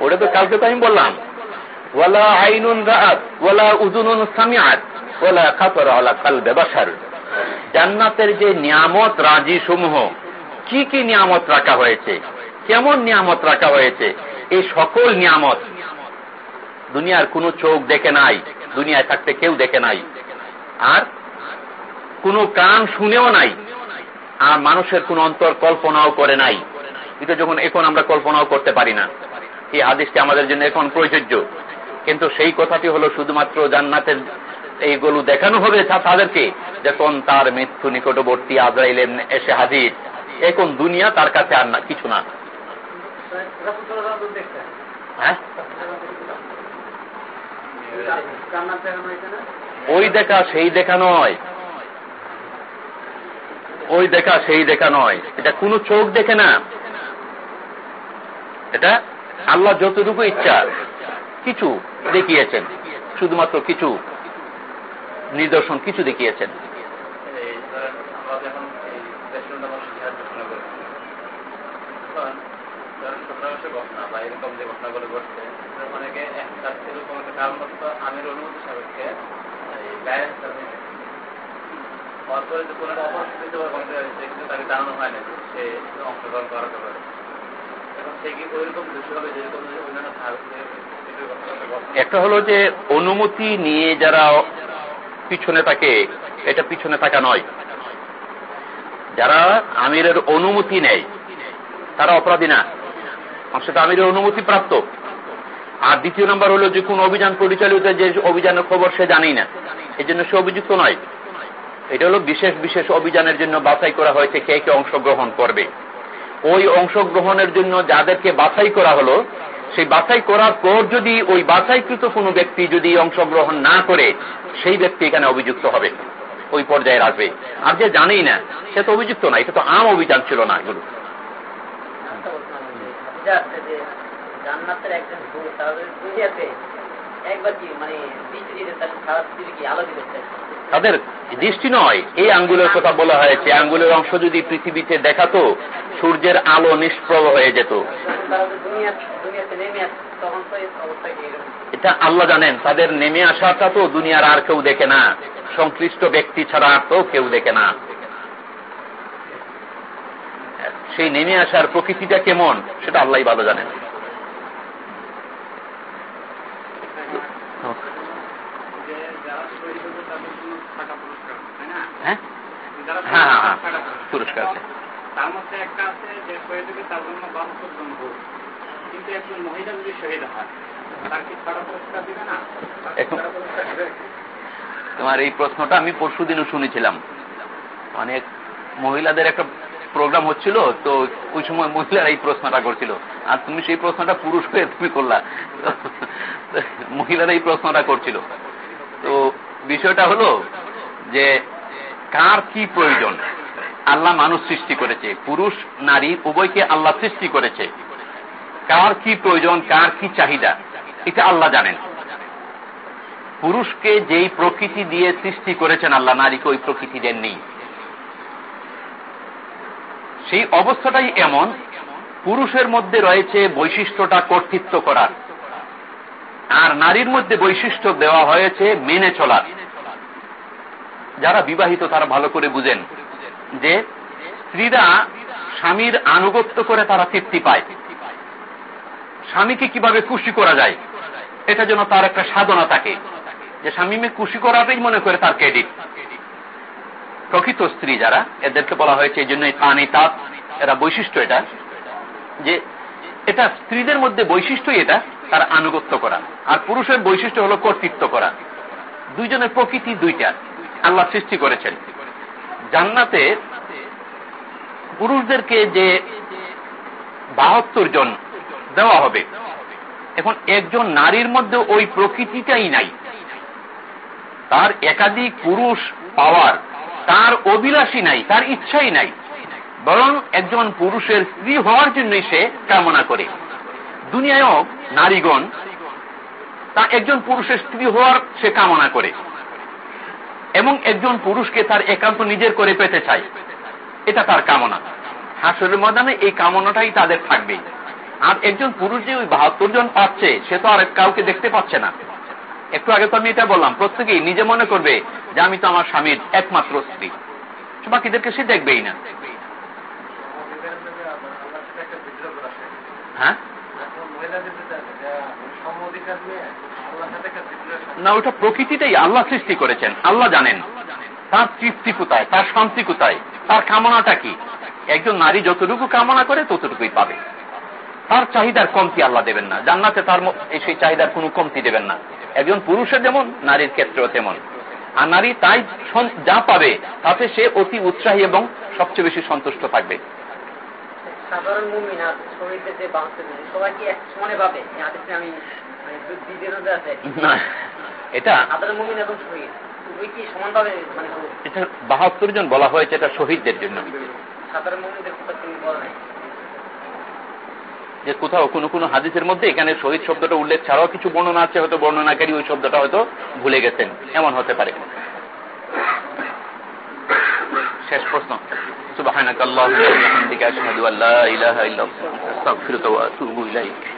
Speaker 1: ওটা তো কালকে তো আমি বললাম। ওয়ালা আইনুন রাত ওয়ালা উজুনুন সামিয়াত ওয়ালা খাতর আলা কালবে বাসার জান্নাতের যে নিয়ামত রাজি সমূহ, কি কি নিয়ামত রাখা হয়েছে? কেমন নিয়ামত রাখা হয়েছে? এই সকল নিয়ামত দুনিয়ার কোনো চোখ দেখে নাই, দুনিয়ায় থাকতে কেউ দেখে নাই। আর কোনো কান শুনেও নাই, আর মানুষের কোন অন্তর কল্পনাও করে নাই। এটা যখন এখন আমরা কল্পনাও করতে পারি না। এই হাদিসটি আমাদের জন্য এখন প্রযোজ্য। কিন্তু সেই কথাটি হলো শুধুমাত্র জান্নাতের এইগুলো দেখানো হবে তাদেরকে। যখন তার মৃত্যু নিকটবর্তী আজরাইলেন এসে হাজির এখন দুনিয়া, তার কাছে আর না, কিছু না। হ্যাঁ? ওই দেখা, সেই দেখা নয়। ওই দেখা, সেই দেখা নয়। এটা কোনো চোখ দেখে না। এটা আল্লাহ যতটুকু ইচ্ছা, কিছু দেখিয়েছেন। শুধুমাত্র কিছু। নিদর্শন কিছু দেখিয়েছেন। একটা হলো যে অনুমতি নিয়ে যারা পিছনে থাকে এটা পিছনে থাকা নয়। যারা আমিরের অনুমতি নেয়, তারা অপরাধী না। সেটা আমিরের অনুমতি প্রাপ্ত। আর দ্বিতীয় নম্বর হলো যে কোন অভিযান পরিচালিত যে অভিযানের খবর সে জানেই না। এই জন্য সে অভিযুক্ত নয়। এটা হলো বিশেষ বিশেষ অভিযানের জন্য বাছাই করা হয়েছে কে কে অংশগ্রহণ করবে। ওই অংশগ্রহণের জন্য যাদেরকে বাছাই করা হলো সেই বাছাই করার পর যদি ওই বাছাইকৃত কোনো ব্যক্তি যদি অংশগ্রহণ না করে, সেই ব্যক্তি এখানে অভিযুক্ত হবে, ওই পর্যায়ে আসবে। আর যে জানেই না, সে তো অভিযুক্ত না, এটা তো আম অভিযান ছিল না এগুলো
Speaker 2: জান্নাতের একজন তাদের মানে
Speaker 1: তাদের দৃষ্টি নয় এই আঙ্গুলের কথা বলা হয়েছে। আঙ্গুলের অংশ যদি পৃথিবীতে দেখাতো সূর্যের আলো নিষ্প্রভ হয়ে যেত। এটা আল্লাহ জানেন তাদের নেমে আসাটা তো দুনিয়ার আর কেউ দেখে না। সংশ্লিষ্ট ব্যক্তি ছাড়া আর তো কেউ দেখে না। সেই নেমে আসার প্রকৃতিটা কেমন সেটা আল্লাহ ভালো জানেন। হ্যাঁ? হ্যাঁ হ্যাঁ হ্যাঁ
Speaker 3: পুরস্কার।
Speaker 1: আছে।
Speaker 3: তার মধ্যে একটা আছে যে শহীদকে তার জন্য বাহাত্তর জন ভোট কিন্তু একজন মহিলা যদি শহীদ হয় তার কি ছটা পুরস্কার দিবে না? তার কি
Speaker 1: এখন-
Speaker 3: ছটা পুরস্কার দিবে?
Speaker 1: তোমার এই প্রশ্নটা আমি পরশু দিনও শুনেছিলাম। অনেক মহিলাদের একটা প্রোগ্রাম হচ্ছিল তো ওই সময় মহিলারা এই প্রশ্নটা করছিল। আর তুমি সেই প্রশ্নটা পুরুষ হয়ে তুমি করলা। মহিলারা এই প্রশ্নটা করছিল। তো বিষয়টা হলো যে কার কি প্রয়োজন? আল্লাহ মানুষ সৃষ্টি করেছে, পুরুষ, নারী, উভয়কে আল্লাহ সৃষ্টি করেছে। কার কি প্রয়োজন, কার কি চাহিদা? এটা আল্লাহ জানেন। পুরুষকে যেই প্রকৃতি দিয়ে সৃষ্টি করেছেন আল্লাহ, নারীকে ওই প্রকৃতি দেননি। সেই অবস্থাটাই এমন, পুরুষের মধ্যে রয়েছে বৈশিষ্ট্যটা কর্তৃত্ব করার আর নারীর মধ্যে বৈশিষ্ট্য দেওয়া হয়েছে মেনে চলার। যারা বিবাহিত তারা ভালো করে বুঝেন যে স্ত্রীরা স্বামীর আনুগত্য করে তারা তৃপ্তি পায়। স্বামীকে কীভাবে খুশি করা যায়, এটা যেন তার একটা সাধনা থাকে। যে স্বামীকে খুশি করাটাই মনে করে তার ক্রেডিট প্রকৃত স্ত্রী যারা, এদেরকে বলা হয়েছে এই জন্য পানি তাপ এরা বৈশিষ্ট্য এটা, যে এটা স্ত্রীদের মধ্যে বৈশিষ্ট্যই এটা, তার আনুগত্য করা। আর পুরুষের বৈশিষ্ট্য হলো কর্তৃত্ব করা। দুইজনের প্রকৃতি দুইটা। আল্লাহ সৃষ্টি করেছেন। জান্নাতে পুরুষদেরকে যে বাহাত্তর জন দেওয়া হবে, এখন একজন নারীর মধ্যে ওই প্রকৃতিটাই নাই। তার একাধিক পুরুষ পাওয়ার, তার অভিলাষী নাই, তার ইচ্ছাই নাই। বরং একজন পুরুষের স্ত্রী হওয়ার জন্যই সে কামনা করে। দুনিয়ায়ও নারীগণ, তা একজন পুরুষের স্ত্রী হওয়ার সে কামনা করে। এবং একজন পুরুষকে তার একান্ত নিজের করে পেতে চায় এটা তার কামনা। হাসরের ময়দানে এই কামনাটাই তাদের থাকবে আর একজন পুরুষ যে ওই বাহাত্তর জন পাচ্ছে, সে তো আর কাউকে দেখতে পাচ্ছে না। একটু আগে তো আমি এটা বললাম, প্রত্যেকেই নিজে মনে করবে যে আমি তো আমার স্বামীর একমাত্র স্ত্রী। বাকিদেরকে সে দেখবেই না। হ্যাঁ? না, ওটা প্রকৃতিটাই আল্লাহ সৃষ্টি করেছেন। আল্লাহ জানেন। তার তৃপ্তি কোথায়? তার শান্তি কোথায়? তার কামনাটা কি? একজন নারী যতটুকু কামনা করে, ততটুকুই পাবে। তার চাহিদার কমতি আল্লাহ দেবেন না। জান্নাতে তার সেই চাহিদার কোনো কমতি দেবেন না। একজন পুরুষের যেমন, নারীর ক্ষেত্রেও তেমন। আর নারী তাই যা পাবে, তাতে সে অতি উৎসাহী এবং সবচেয়ে বেশি সন্তুষ্ট থাকবে।
Speaker 2: সাধারণ
Speaker 1: বাহাত্তর জন বলা হয়েছে, এটা শহীদদের জন্য। যে কোথাও কোনো কোনো হাদিসের মধ্যে এখানে শহীদ শব্দটা উল্লেখ ছাড়াও কিছু বর্ণনা আছে, হয়তো বর্ণনাকারী ওই শব্দটা হয়তো ভুলে গেছেন। এমন হতে পারে। শেষ প্রশ্ন। সুবহানাকাল্লাহুম্মা